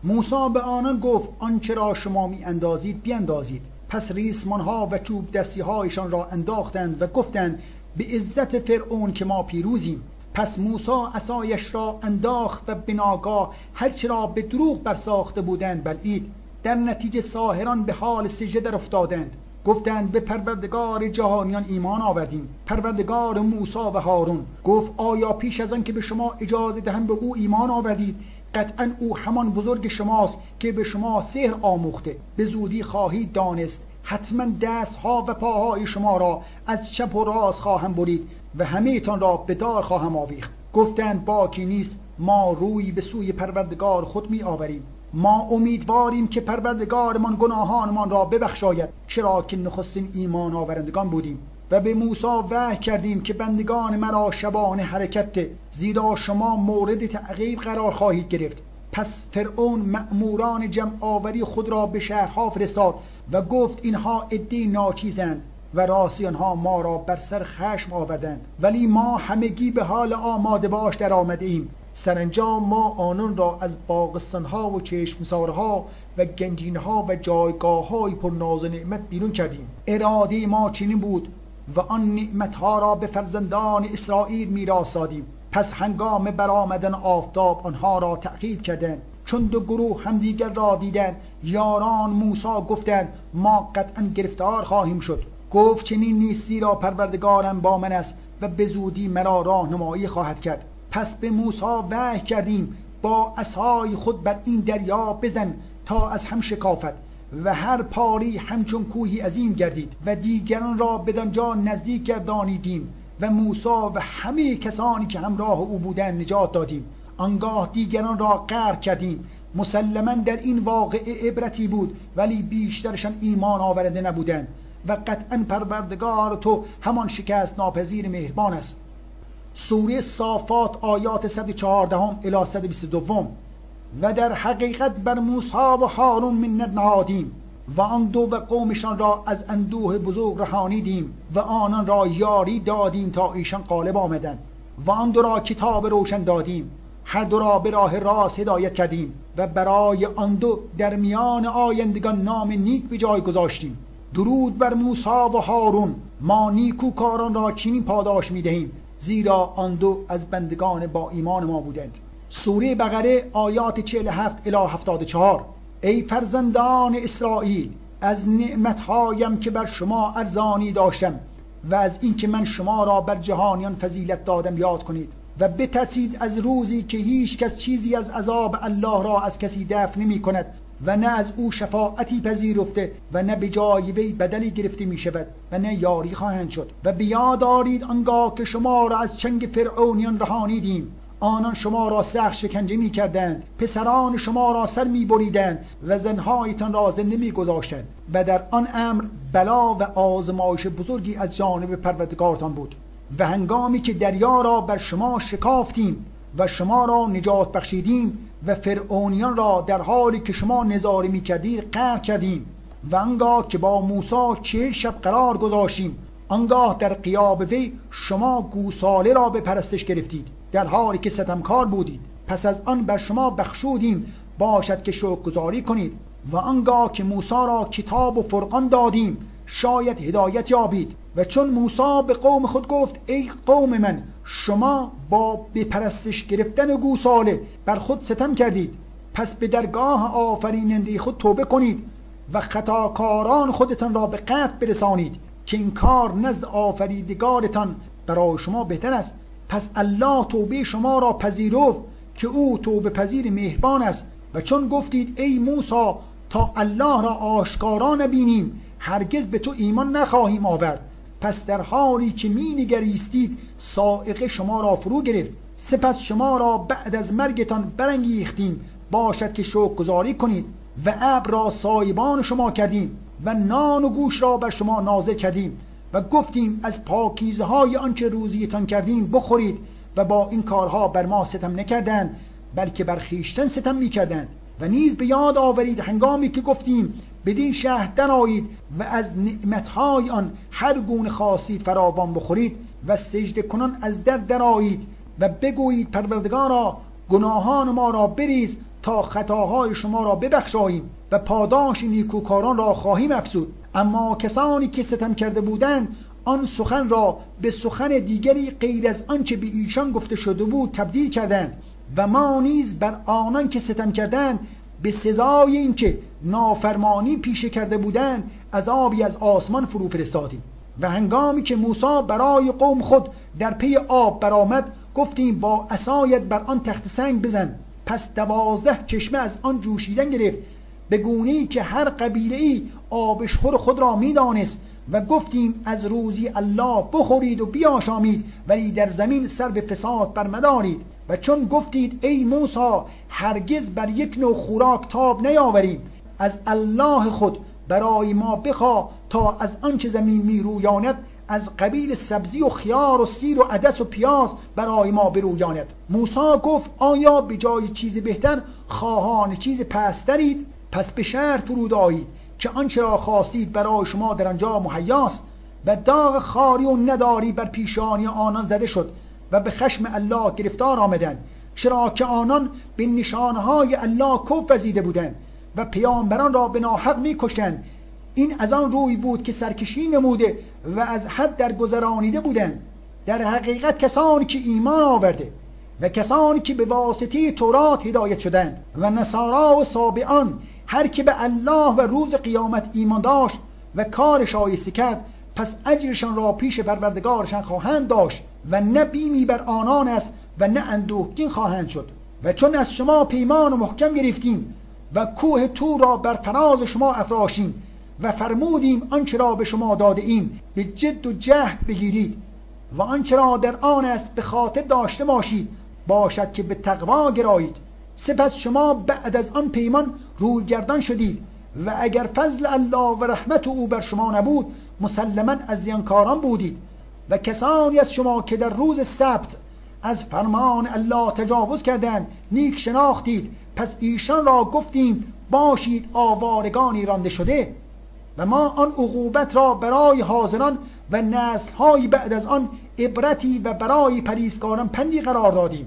موسی به آنان گفت آنچه را شما می اندازید بیاندازید. پس ریسمان ها و چوب دستی هایشان را انداختند و گفتند به عزت فرعون که ما پیروزیم. پس موسی عصایش را انداخت و بناگاه هرچه را به دروغ برساخته بودند بلعید. در نتیجه ساهران به حال سجده در افتادند. گفتند به پروردگار جهانیان ایمان آوردیم. پروردگار موسی و هارون. گفت آیا پیش از آن که به شما اجازه دهم به او ایمان آوردید؟ قطعا او همان بزرگ شماست که به شما سحر آموخته. به زودی خواهید دانست. حتما دستها و پاهای شما را از چپ و راست خواهم برید و همه تان را به دار خواهم آویخت. گفتند باکی نیست. ما روی به سوی پروردگار خود می آوریم ما امیدواریم که پروردگارمان گناهانمان را ببخشاید چرا که نخستین ایمان آورندگان بودیم و به موسی وحی کردیم که بندگان مرا شبانه حرکت زیرا شما مورد تعقیب قرار خواهید گرفت. پس فرعون مأموران جمع آوری خود را به شهرها فرستاد و گفت اینها عده ناچیزند و راستی آنها ما را بر سر خشم آوردند. ولی ما همگی به حال آماده باش در آمده ایم. سرانجام ما آنان را از باغستان ها و چشمسارها و گنجین ها و جایگاه های پر ناز و نعمت بیرون کردیم. اراده ما چنین بود و آن نعمت ها را به فرزندان اسرائیل میراث دادیم. پس هنگام برآمدن آفتاب آنها را تعقیب کردند. چون دو گروه همدیگر را دیدند یاران موسی گفتند ما قطعا گرفتار خواهیم شد. گفت چنین نیستی را پروردگارم با من است و به زودی مرا راهنمایی خواهد کرد. پس به موسی وحی کردیم با اسهای خود بر این دریا بزن تا از هم شکافت و هر پاری همچون کوهی عظیم گردید و دیگران را بدانجا نزدیک گردانیدیم و موسی و همه کسانی که همراه او بودند نجات دادیم. آنگاه دیگران را غرق کردیم. مسلما در این واقعه عبرتی بود ولی بیشترشان ایمان آورنده نبودند و قطعا پروردگار تو همان شکست ناپذیر مهربان است. سوره صافات آیات 114 الی 122 و در حقیقت بر موسی و هارون منت نهادیم و آن دو و قومشان را از اندوه بزرگ رهانیدیم و آنان را یاری دادیم تا ایشان غالب آمدند و آن دو را کتاب روشن دادیم. هر دو را به راه راست هدایت کردیم و برای آن دو در میان آیندگان نام نیک به جای گذاشتیم. درود بر موسی و هارون. ما نیکوکاران را چنین پاداش می‌دهیم زیرا آن دو از بندگان با ایمان ما بودند. سوره بقره آیات 47 الی 74 ای فرزندان اسرائیل از نعمتهایم که بر شما ارزانی داشتم و از اینکه من شما را بر جهانیان فضیلت دادم یاد کنید و بترسید از روزی که هیچ کس چیزی از عذاب الله را از کسی دفع نمی کند و نه از او شفاعتی پذیرفته و نه به جای وی بدلی گرفته می شود و نه یاری خواهند شد. و بیاد دارید آنگاه که شما را از چنگ فرعونیان رهانیدیم. آنان شما را سخت شکنجه می کردند پسران شما را سر می بریدند و زنهایتان را زنده می گذاشتند و در آن امر بلا و آزمایش بزرگی از جانب پروردگارتان بود. و هنگامی که دریا را بر شما شکافتیم و شما را نجات بخشیدیم و فرعونیان را در حالی که شما نظاره می کردید قهر کردیم. و انگاه که با موسی چه شب قرار گذاشتیم آنگاه در قیاب وی شما گوساله را به پرستش گرفتید. در حالی که ستمکار بودید. پس از آن بر شما بخشودیم. باشد که گذاری کنید. و آنگاه که موسی را کتاب و فرقان دادیم شاید هدایت یابید. و چون موسی به قوم خود گفت ای قوم من شما با به پرستش گرفتن گوساله بر خود ستم کردید. پس به درگاه آفریننده خود توبه کنید و خطاکاران خودتان را به قتل برسانید که این کار نزد آفریدگارتان برای شما بهتر است. پس الله توبه شما را پذیرفت که او توبه پذیر مهربان است. و چون گفتید ای موسی تا الله را آشکارا نبینیم هرگز به تو ایمان نخواهیم آورد. پس در حالی که می نگریستید سائقه شما را فرو گرفت. سپس شما را بعد از مرگتان برانگیختیم. باشد که شوق گذاری کنید و ابر را سایبان شما کردیم و نان و گوش را بر شما نازل کردیم و گفتیم از پاکیزه های آنچه روزیتان کردیم بخورید و با این کارها بر ما ستم نکردند بلکه بر خیشتن ستم می‌کردند. و نیز به یاد آورید هنگامی که گفتیم بدین شهر درآیید و از نعمتهای آن هر گونه خواستید فراوان بخورید و سجده کنان از در درآیید و بگویید پروردگارا گناهان ما را بریز تا خطاهای شما را ببخشاییم و پاداش نیکوکاران را خواهیم افزود. اما کسانی که ستم کرده بودند آن سخن را به سخن دیگری غیر از آنچه به ایشان گفته شده بود تبدیل کردند. و ما نیز بر آنان که ستم کردند به سزای اینکه نافرمانی پیشه کرده بودند عذابی از آسمان فرو فرستادیم. و هنگامی که موسی برای قوم خود در پی آب برآمد گفتیم با عصایت بر آن تخت سنگ بزن. پس دوازده چشمه از آن جوشیدن گرفت. به گونی که هر قبیله ای آبشخور خود را می‌دانست و گفتیم از روزی الله بخورید و بیاشامید ولی در زمین سر به فساد برمدارید. و چون گفتید ای موسی هرگز بر یک نوع خوراک تاب نیاوریم از الله خود برای ما بخوا تا از آنچه زمین می رویاند از قبیل سبزی و خیار و سیر و عدس و پیاز برای ما برویاند. موسی گفت آیا به جای چیز بهتر خواهان چیز پسترید؟ پس به شهر فرود آیید که آنچه را خواستید برای شما در آنجا مهیاست. و داغ خاری و نداری بر پیشانی آنان زده شد. و به خشم الله گرفتار آمدند چرا که آنان به نشانهای الله کف وزیده بودند و پیامبران را به ناحق میکشتند. این از آن روی بود که سرکشی نموده و از حد در گذرانیده بودند. در حقیقت کسانی که ایمان آورده و کسانی که به واسطه تورات هدایت شدند و نصارا و سابعان هر که به الله و روز قیامت ایمان داشت و کار شایسته کرد پس اجرشان را پیش پروردگارشان خواهند داشت. و نه بیمی بر آنان است و نه اندوهگین خواهند شد. و چون از شما پیمان و محکم گرفتیم و کوه تو را بر فراز شما افراشیم و فرمودیم آنچه را به شما داده ایم به جد و جهد بگیرید و آنچه را در آن است به خاطر داشته باشید باشد که به تقوا گرایید. سپس شما بعد از آن پیمان روی گردان شدید و اگر فضل الله و رحمت او بر شما نبود مسلما از زیانکاران بودید. و کسانی از شما که در روز سبت از فرمان الله تجاوز کردند نیک شناختید پس ایشان را گفتیم باشید آوارگانی رانده شده و ما آن عقوبت را برای حاضران و نسلهای بعد از آن عبرتی و برای پریزکاران پندی قرار دادیم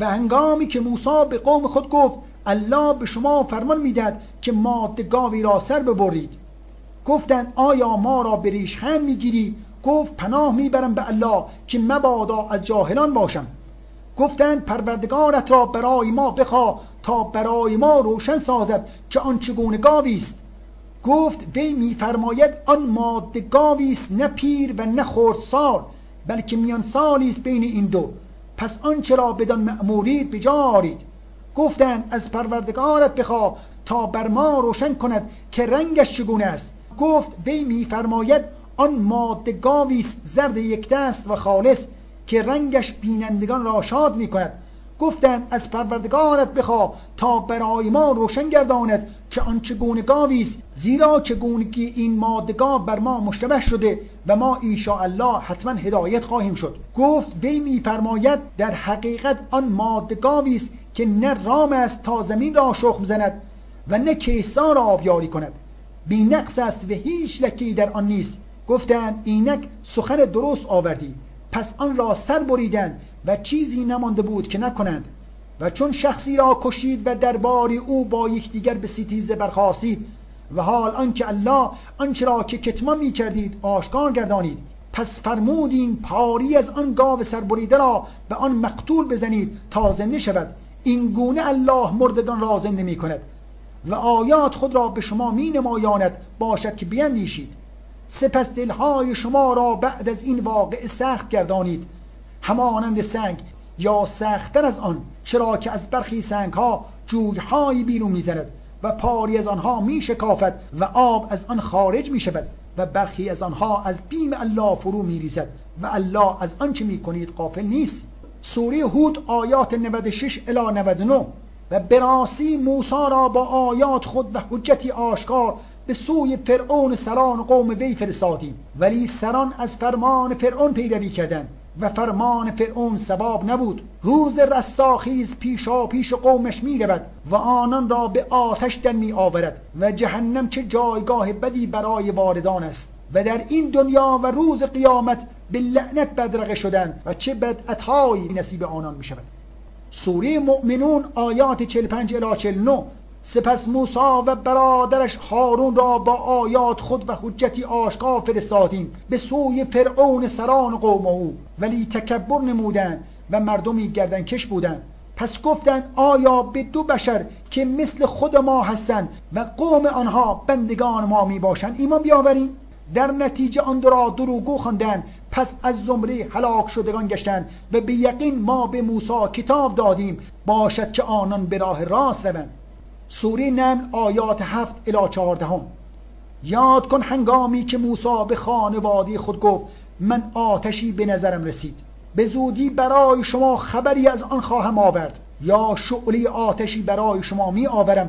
و هنگامی که موسی به قوم خود گفت الله به شما فرمان می‌دهد که ماده گاوی را سر ببرید. گفتند آیا ما را به ریشخند می‌گیری؟ گفت پناه می‌برم به الله که مبادا از جاهلان باشم. گفتند پروردگارت را برای ما بخوا تا برای ما روشن سازد که آن چگونه گاوی است. گفت وی میفرماید آن ماده گاوی است نه پیر و نه خردسال بلکه میان سالی است بین این دو. پس آنچه را بدان مأمورید به آرید گفتند از پروردگارت بخواه تا بر ما روشن کند که رنگش چگونه است. گفت وی میفرماید آن ماده گاوی است زرد یک دست و خالص که رنگش بینندگان را شاد می کند گفتند از پروردگارت بخوا تا برای ما روشن گرداند که آن چگونه گاوی است زیرا چگونگی این ماده گاو بر ما مشتبه شده و ما الله حتما هدایت خواهیم شد. گفت وی میفرماید در حقیقت آن ماده گاوی است که نه رام است تا زمین را شخم زند و نه کیسان را آبیاری کند. بی نقص است و هیچ لکی در آن نیست. گفتند اینک سخن درست آوردی. پس آن را سر بریدند و چیزی نمانده بود که نکنند. و چون شخصی را کشید و درباری او با یکدیگر به ستیزه برخاستید و حال آنکه الله آنچه را که کتمان می کردید آشکار گردانید پس فرمودین پاری از آن گاو سربریده را به آن مقتول بزنید تا زنده شود. این گونه الله مردگان را زنده می کند و آیات خود را به شما می نمایاند باشد که بیندیشید. سپس دلهای شما را بعد از این واقع سخت گردانید. همانند سنگ یا سختتر از آن چرا که از برخی سنگ ها جویهایی بیرون می‌زند و پاری از آنها می شکافد و آب از آن خارج می شود و برخی از آنها از بیم الله فرو می ریزد و الله از آنچه می کنید قافل نیست. سوره هود آیات 96 الی 99 و براسی موسی را با آیات خود و حجتی آشکار به سوی فرعون سران قوم وی فرستادیم. ولی سران از فرمان فرعون پیروی کردند و فرمان فرعون سباب نبود. روز رستاخیز پیشا پیش قومش می رود و آنان را به آتش در می آورد و جهنم چه جایگاه بدی برای واردان است. و در این دنیا و روز قیامت به لعنت بدرقه شدند و چه بدعتهایی نصیب آنان می شود سوره مؤمنون آیات 45 الی 49 سپس موسی و برادرش هارون را با آیات خود و حجتی آشکار فرستادیم به سوی فرعون سران قوم او. ولی تکبر نمودند و مردمی گردن کش بودند. پس گفتند آیا به دو بشر که مثل خود ما هستند و قوم آنها بندگان ما می باشند ایمان بیاوریم؟ در نتیجه آن دو را دروغگو خواندند. پس از زمره هلاک شدگان گشتند و به یقین ما به موسی کتاب دادیم. باشد که آنان به راه راست روند. سوره نمل آیات هفت الی چهاردهم. یاد کن هنگامی که موسی به خانواده خود گفت من آتشی به نظرم رسید. به زودی برای شما خبری از آن خواهم آورد. یا شعله آتشی برای شما می آورم.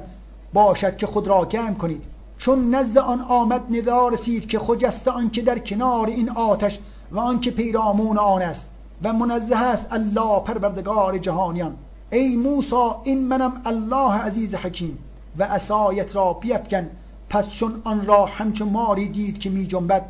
باشد که خود را گرم کنید. چون نزد آن آمد ندا رسید که خجسته آنکه در کنار این آتش و آنکه پیرامون آن است. و منزه است الله پروردگار جهانیان. ای موسا این منم الله عزیز حکیم و اسایت را بیفکن. پس چون آن را همچون ماری دید که می جنبد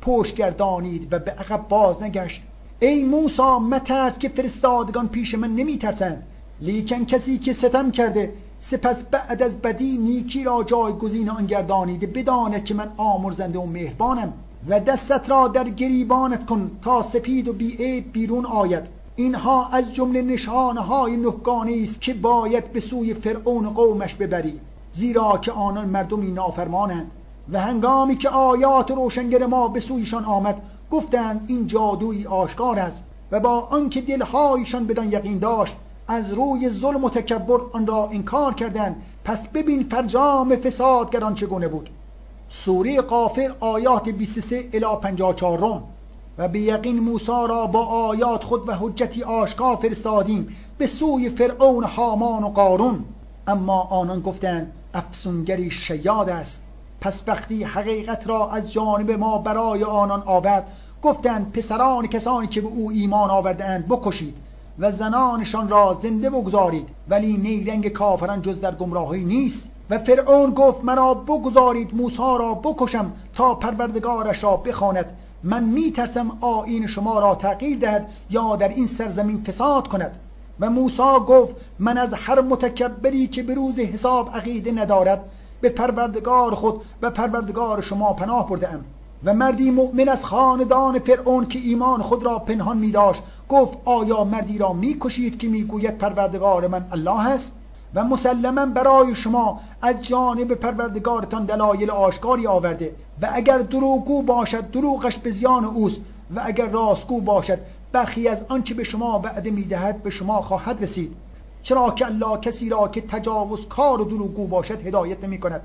پشت گردانید و به عقب باز نگشت. ای موسا مترس که فرستادگان پیش من نمی ترسند. لیکن کسی که ستم کرده سپس بعد از بدی نیکی را جایگزین آن گردانیده بداند که من آمرزنده و مهربانم. و دستت را در گریبانت کن تا سپید و بیعیب بیرون آید. اینها از جمله نشانه های نهگانه است که باید به سوی فرعون قومش ببری زیرا که آنان مردمی نافرمانند. و هنگامی که آیات روشنگر ما به سویشان آمد گفتند این جادویی آشکار است و با آنکه دلهایشان بدان یقین داشت از روی ظلم و تکبر آن را انکار کردند. پس ببین فرجام فسادگران چگونه بود. سوره قافر آیات 23 الی 54 و به یقین موسی را با آیات خود و حجتی آشکار فرستادیم به سوی فرعون حامان و قارون. اما آنان گفتند افسونگری شیاد است. پس وقتی حقیقت را از جانب ما برای آنان آورد گفتند پسران کسانی که به او ایمان آوردهاند بکشید و زنانشان را زنده بگذارید. ولی نیرنگ کافران جز در گمراهی نیست. و فرعون گفت مرا بگذارید موسی را بکشم تا پروردگارش را بخواند. من می ترسم آین شما را تغییر دهد یا در این سرزمین فساد کند. و موسی گفت من از هر متکبری که به روز حساب عقیده ندارد به پروردگار خود و پروردگار شما پناه برده ام و مردی مؤمن از خاندان فرعون که ایمان خود را پنهان می داشت گفت آیا مردی را می کشید که می گوید پروردگار من الله است؟ و مسلما برای شما از جانب پروردگارتان دلایل آشکاری آورده و اگر دروغگو باشد دروغش به زیان اوست و اگر راستگو باشد برخی از آنچه به شما وعده می‌دهد به شما خواهد رسید. چرا که الله کسی را که تجاوز کار و دروغگو باشد هدایت نمی کند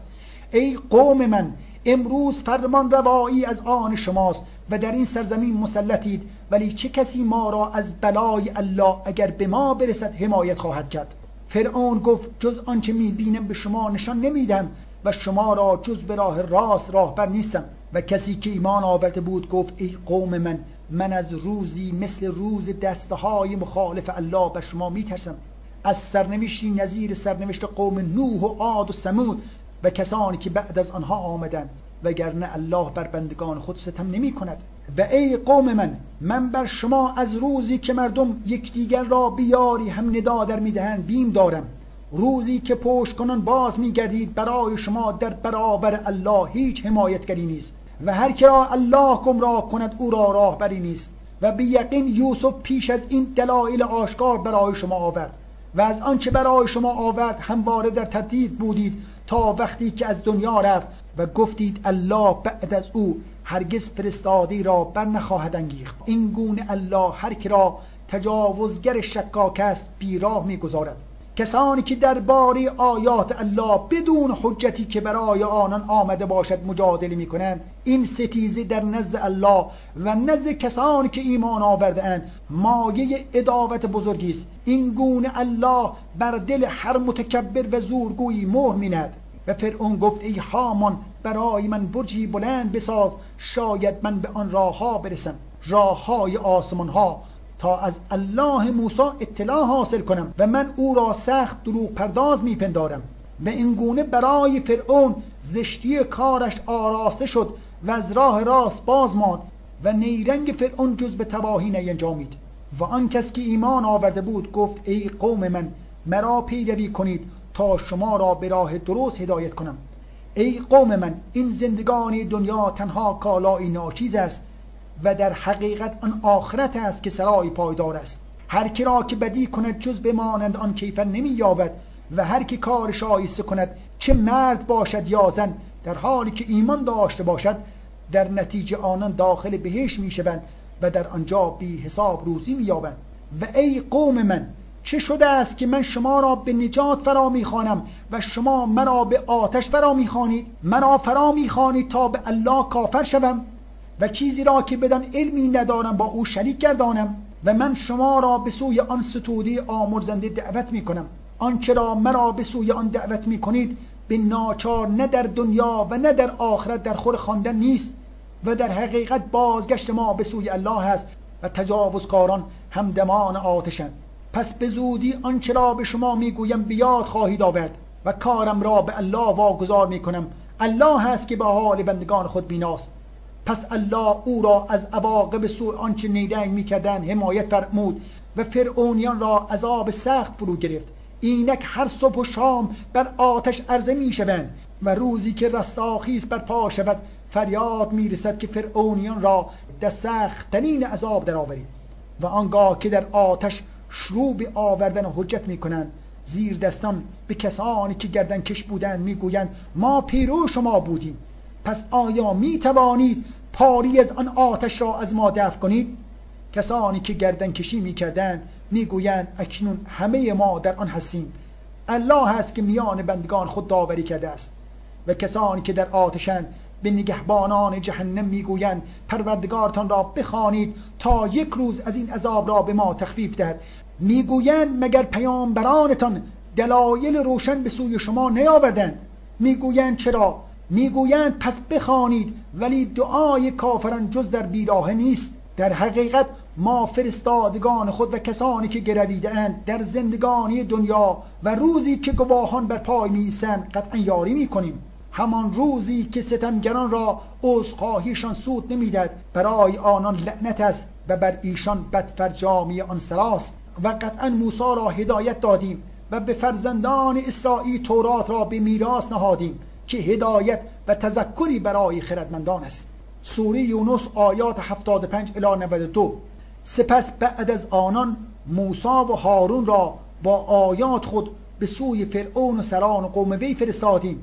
ای قوم من امروز فرمان روایی از آن شماست و در این سرزمین مسلطید ولی چه کسی ما را از بلای الله اگر به ما برسد حمایت خواهد کرد؟ فرعون گفت جز آنچه می‌بینم به شما نشان نمیدم و شما را جز به راه راست راهبر نیستم. و کسی که ایمان آورده بود گفت ای قوم من من از روزی مثل روز دسته های مخالف الله بر شما میترسم. از سرنوشتی نظیر سرنوشت قوم نوح و عاد و سمود و کسانی که بعد از آنها آمدند وگرنه الله بر بندگان خود ستم نمی کند و ای قوم من من بر شما از روزی که مردم یکدیگر را بیاری هم ندا در می‌دهند بیم دارم. روزی که پشت کنان باز میگردید برای شما در برابر الله هیچ حمایتگری نیست و هر که را الله گمراه کند او را راهبری نیست و به یقین یوسف پیش از این دلایل آشکار برای شما آورد و از آنچه برای شما آورد همواره در تردید بودید تا وقتی که از دنیا رفت و گفتید الله بعد از او هرگز فرستادی را بر نخواهد انگیخت. این گونه الله هر که را تجاوزگر شکاک است بیراه می‌گذارد. کسانی که درباره آیات الله بدون حجتی که برای آنان آمده باشد مجادله می کنند این ستیزه در نزد الله و نزد کسانی که ایمان آورده اند مایه اداوت بزرگی است. این گونه الله بر دل هر متکبر و زورگویی مهر و فرعون گفت ای هامان برای من برجی بلند بساز شاید من به آن راه ها برسم. راه های آسمان ها تا از الله موسی اطلاع حاصل کنم و من او را سخت دروغ پرداز میپندارم. و این گونه برای فرعون زشتی کارش آراسته شد و از راه راست باز ماند و نیرنگ فرعون جز به تباهی نینجامید و آن کس که ایمان آورده بود گفت ای قوم من مرا پیروی کنید تا شما را به راه درست هدایت کنم. ای قوم من این زندگانی دنیا تنها کالایی ناچیز است و در حقیقت آن آخرت است که سرای پایدار است. هر کی را که بدی کند جز بمانند آن کیفر نمی یابد و هر کی کار شایسته کند چه مرد باشد یا زن در حالی که ایمان داشته باشد در نتیجه آنان داخل بهش می شوند و در آنجا بی حساب روزی می یابند و ای قوم من چه شده است که من شما را به نجات فرا می‌خوانم و شما مرا به آتش فرا می‌خوانید؟ مرا فرا می‌خوانید تا به الله کافر شوم و چیزی را که بدان علمی ندارم با او شریک گردانم و من شما را به سوی آن ستودی آمرزنده دعوت می کنم آنچه را مرا به سوی آن دعوت می کنید به ناچار نه در دنیا و نه در آخرت در خور خواندن نیست و در حقیقت بازگشت ما به سوی الله است و تجاوزکاران همدمان آتشند. پس به زودی آنچه را به شما می‌گویم بیاد خواهید آورد و کارم را به الله واگذار می کنم الله هست که به حال بندگان خود بیناست. پس الله او را از عواقب سوء آنچه نیرنگ می‌کردند حمایت فرمود و فرعونیان را عذاب سخت فرو گرفت. اینک هر صبح و شام بر آتش عرضه می شوند و روزی که رستاخیز بر پا شود فریاد می رسد که فرعونیان را در سختترین عذاب درآورید. و آنگاه که در آتش شروع به آوردن حجت می کنند زیر دستان به کسانی که گردن کش بودند می‌گویند ما پیرو شما بودیم. پس آیا می توانید پاری از آن آتش را از ما دفع کنید؟ کسانی که گردن کشی می کردن اکنون همه ما در آن هستیم. الله هست که میان بندگان خود داوری کرده است. و کسانی که در آتشند به نگهبانان جهنم می‌گویند پروردگارتان را بخوانید تا یک روز از این عذاب را به ما تخفیف دهد. می‌گویند مگر پیامبرانتان دلایل روشن به سوی شما نیاوردند؟ می‌گویند چرا؟ می‌گویند پس بخوانید ولی دعای کافران جز در بیراه نیست. در حقیقت ما فرستادگان خود و کسانی که گرویده اند در زندگانی دنیا و روزی که گواهان بر پای میسند قطعا یاری می‌کنیم. همان روزی که ستمگران را عذرخواهیشان سود نمی‌داد برای آنان لعنت است و بر ایشان بدفرجامی آن سراست. و قطعا موسی را هدایت دادیم و به فرزندان اسرائیل تورات را به میراث نهادیم که هدایت و تذکری برای خردمندان است. سوره یونس آیات 75 الی 92 سپس بعد از آنان موسی و هارون را با آیات خود به سوی فرعون و سران و قوم وی فرستادیم.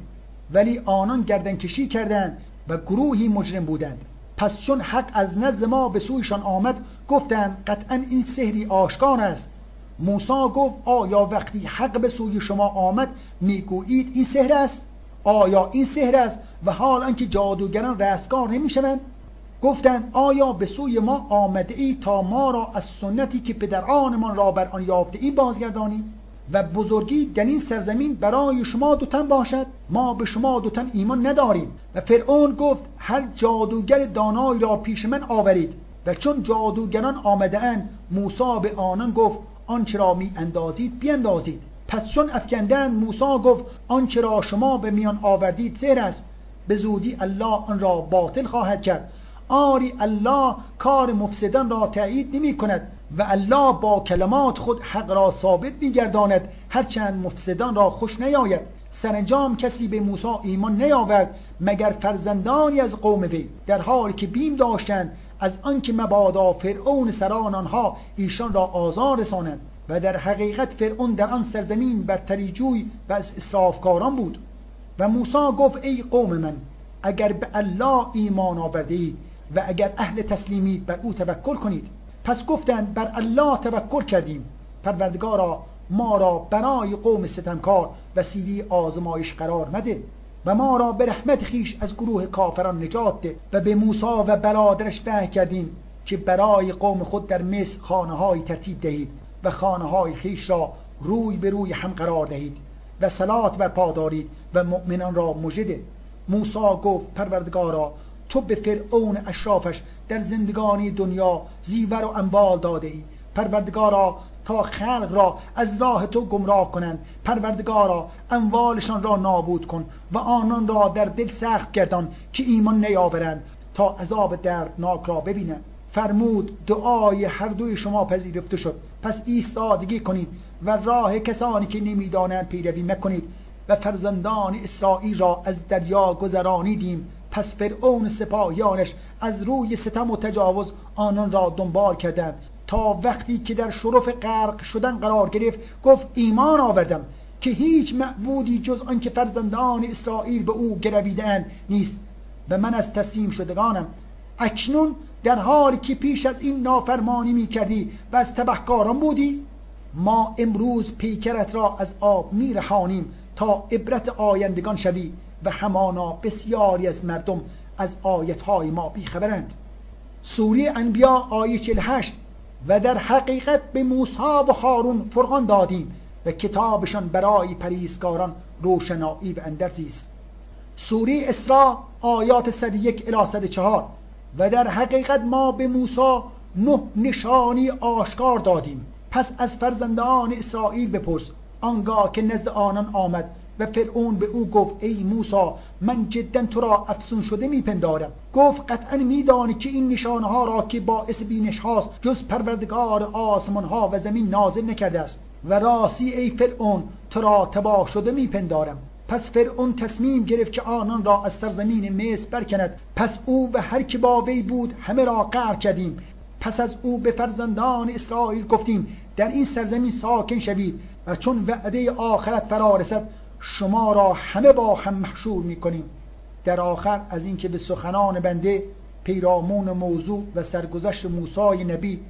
ولی آنان گردن کشی کردند و گروهی مجرم بودند. پس چون حق از نزد ما به سویشان آمد گفتند قطعا این سحری آشکار است. موسی گفت آیا وقتی حق به سوی شما آمد می‌گویید این سحر است؟ آیا این سحر است و حال آنکه جادوگران رستگار نمی‌شوند؟ گفتند آیا به سوی ما آمده ای تا ما را از سنتی که پدرانمان را بر آن یافته ای بازگردانی؟ و بزرگی در این سرزمین برای شما دوتن باشد. ما به شما دوتن ایمان نداریم. و فرعون گفت هر جادوگر دانایی را پیش من آورید. و چون جادوگران آمده اند موسی به آنان گفت آنچه را می اندازید بیاندازید پس چون افکندن موسی گفت آنچه را شما به میان آوردید سر است. به زودی الله آن را باطل خواهد کرد. آری الله کار مفسدان را تایید نمی کند و الله با کلمات خود حق را ثابت میگرداند. هرچند مفسدان را خوش نیاید. سرانجام کسی به موسی ایمان نیاورد مگر فرزندانی از قوم وی. در حالی که بیم داشتند از آنکه مبادا فرعون سران آنها ایشان را آزار رسانند و در حقیقت فرعون در آن سرزمین برتری جوی و از اسرافکاران بود. و موسی گفت ای قوم من اگر به الله ایمان آورده و اگر اهل تسلیمید بر او توکل کنید پس گفتند بر الله توکل کردیم. پروردگارا ما را برای قوم ستمکار وسیلی آزمایش قرار مده و ما را به رحمت خیش از گروه کافران نجات ده و به موسی و برادرش وحی کردیم که برای قوم خود در مصر خانه های ترتیب دهید و خانه های خیش را روی به روی هم قرار دهید و سلات برپا دارید و مؤمنان را مجده موسی گفت پروردگارا تو به فرعون اشرافش در زندگانی دنیا زیور و انبال داده ای. پروردگارا تا خلق را از راه تو گمراه کنند. پروردگارا اموالشان را نابود کن و آنان را در دل سخت گردان که ایمان نیاورند تا عذاب دردناک را ببینند. فرمود دعای هر دوی شما پذیرفته شد. پس ایستادگی کنید و راه کسانی که نمی‌دانند پیروی مکنید و فرزندان اسرائیل را از دریا گذرانیدیم. پس فرعون سپاهیانش از روی ستم و تجاوز آنان را دنبال کردند. تا وقتی که در شرف غرق شدن قرار گرفت گفت ایمان آوردم که هیچ معبودی جز آنکه فرزندان اسرائیل به او گرویدهاند نیست. و من از تسلیم شدگانم. اکنون در حالی که پیش از این نافرمانی می کردی و از تبهکاران بودی ما امروز پیکرت را از آب می رهانیم تا عبرت آیندگان شوی. و همانا بسیاری از مردم از آیتهای ما بیخبرند. سوره انبیا آیه 48 و در حقیقت به موسی و هارون فرقان دادیم و کتابشان برای پریزکاران روشنایی و اندرزی است. سوره اسراء آیات 101 الی 104 و در حقیقت ما به موسی نه نشانی آشکار دادیم. پس از فرزندان اسرائیل بپرس. آنگاه که نزد آنان آمد و فرعون به او گفت ای موسی من جدا تو را افسون شده میپندارم. گفت قطعا میدانی که این نشانه ها را که باعث بینش هاست جز پروردگار آسمان ها و زمین نازل نکرده است. و راسی ای فرعون تو را تباه شده میپندارم. پس فرعون تصمیم گرفت که آنان را از سرزمین مصر برکند. پس او و هر که با وی بود همه را قهر کردیم. پس از او به فرزندان اسرائیل گفتیم در این سرزمین ساکن شوید و چون وعده آخرت فرا رسد شما را همه با هم محشور می کنیم در آخر از اینکه به سخنان بنده پیرامون موضوع و سرگذشت موسی نبی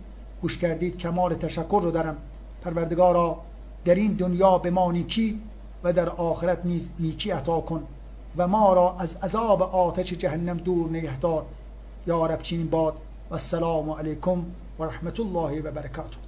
گوش کردید کمال تشکر رو دارم. پروردگارا در این دنیا به ما نیکی و در آخرت نیز نیکی عطا کن و ما را از عذاب آتش جهنم دور نگهدار. یا رب چنین باد. و السلام علیکم و رحمت الله و برکاته.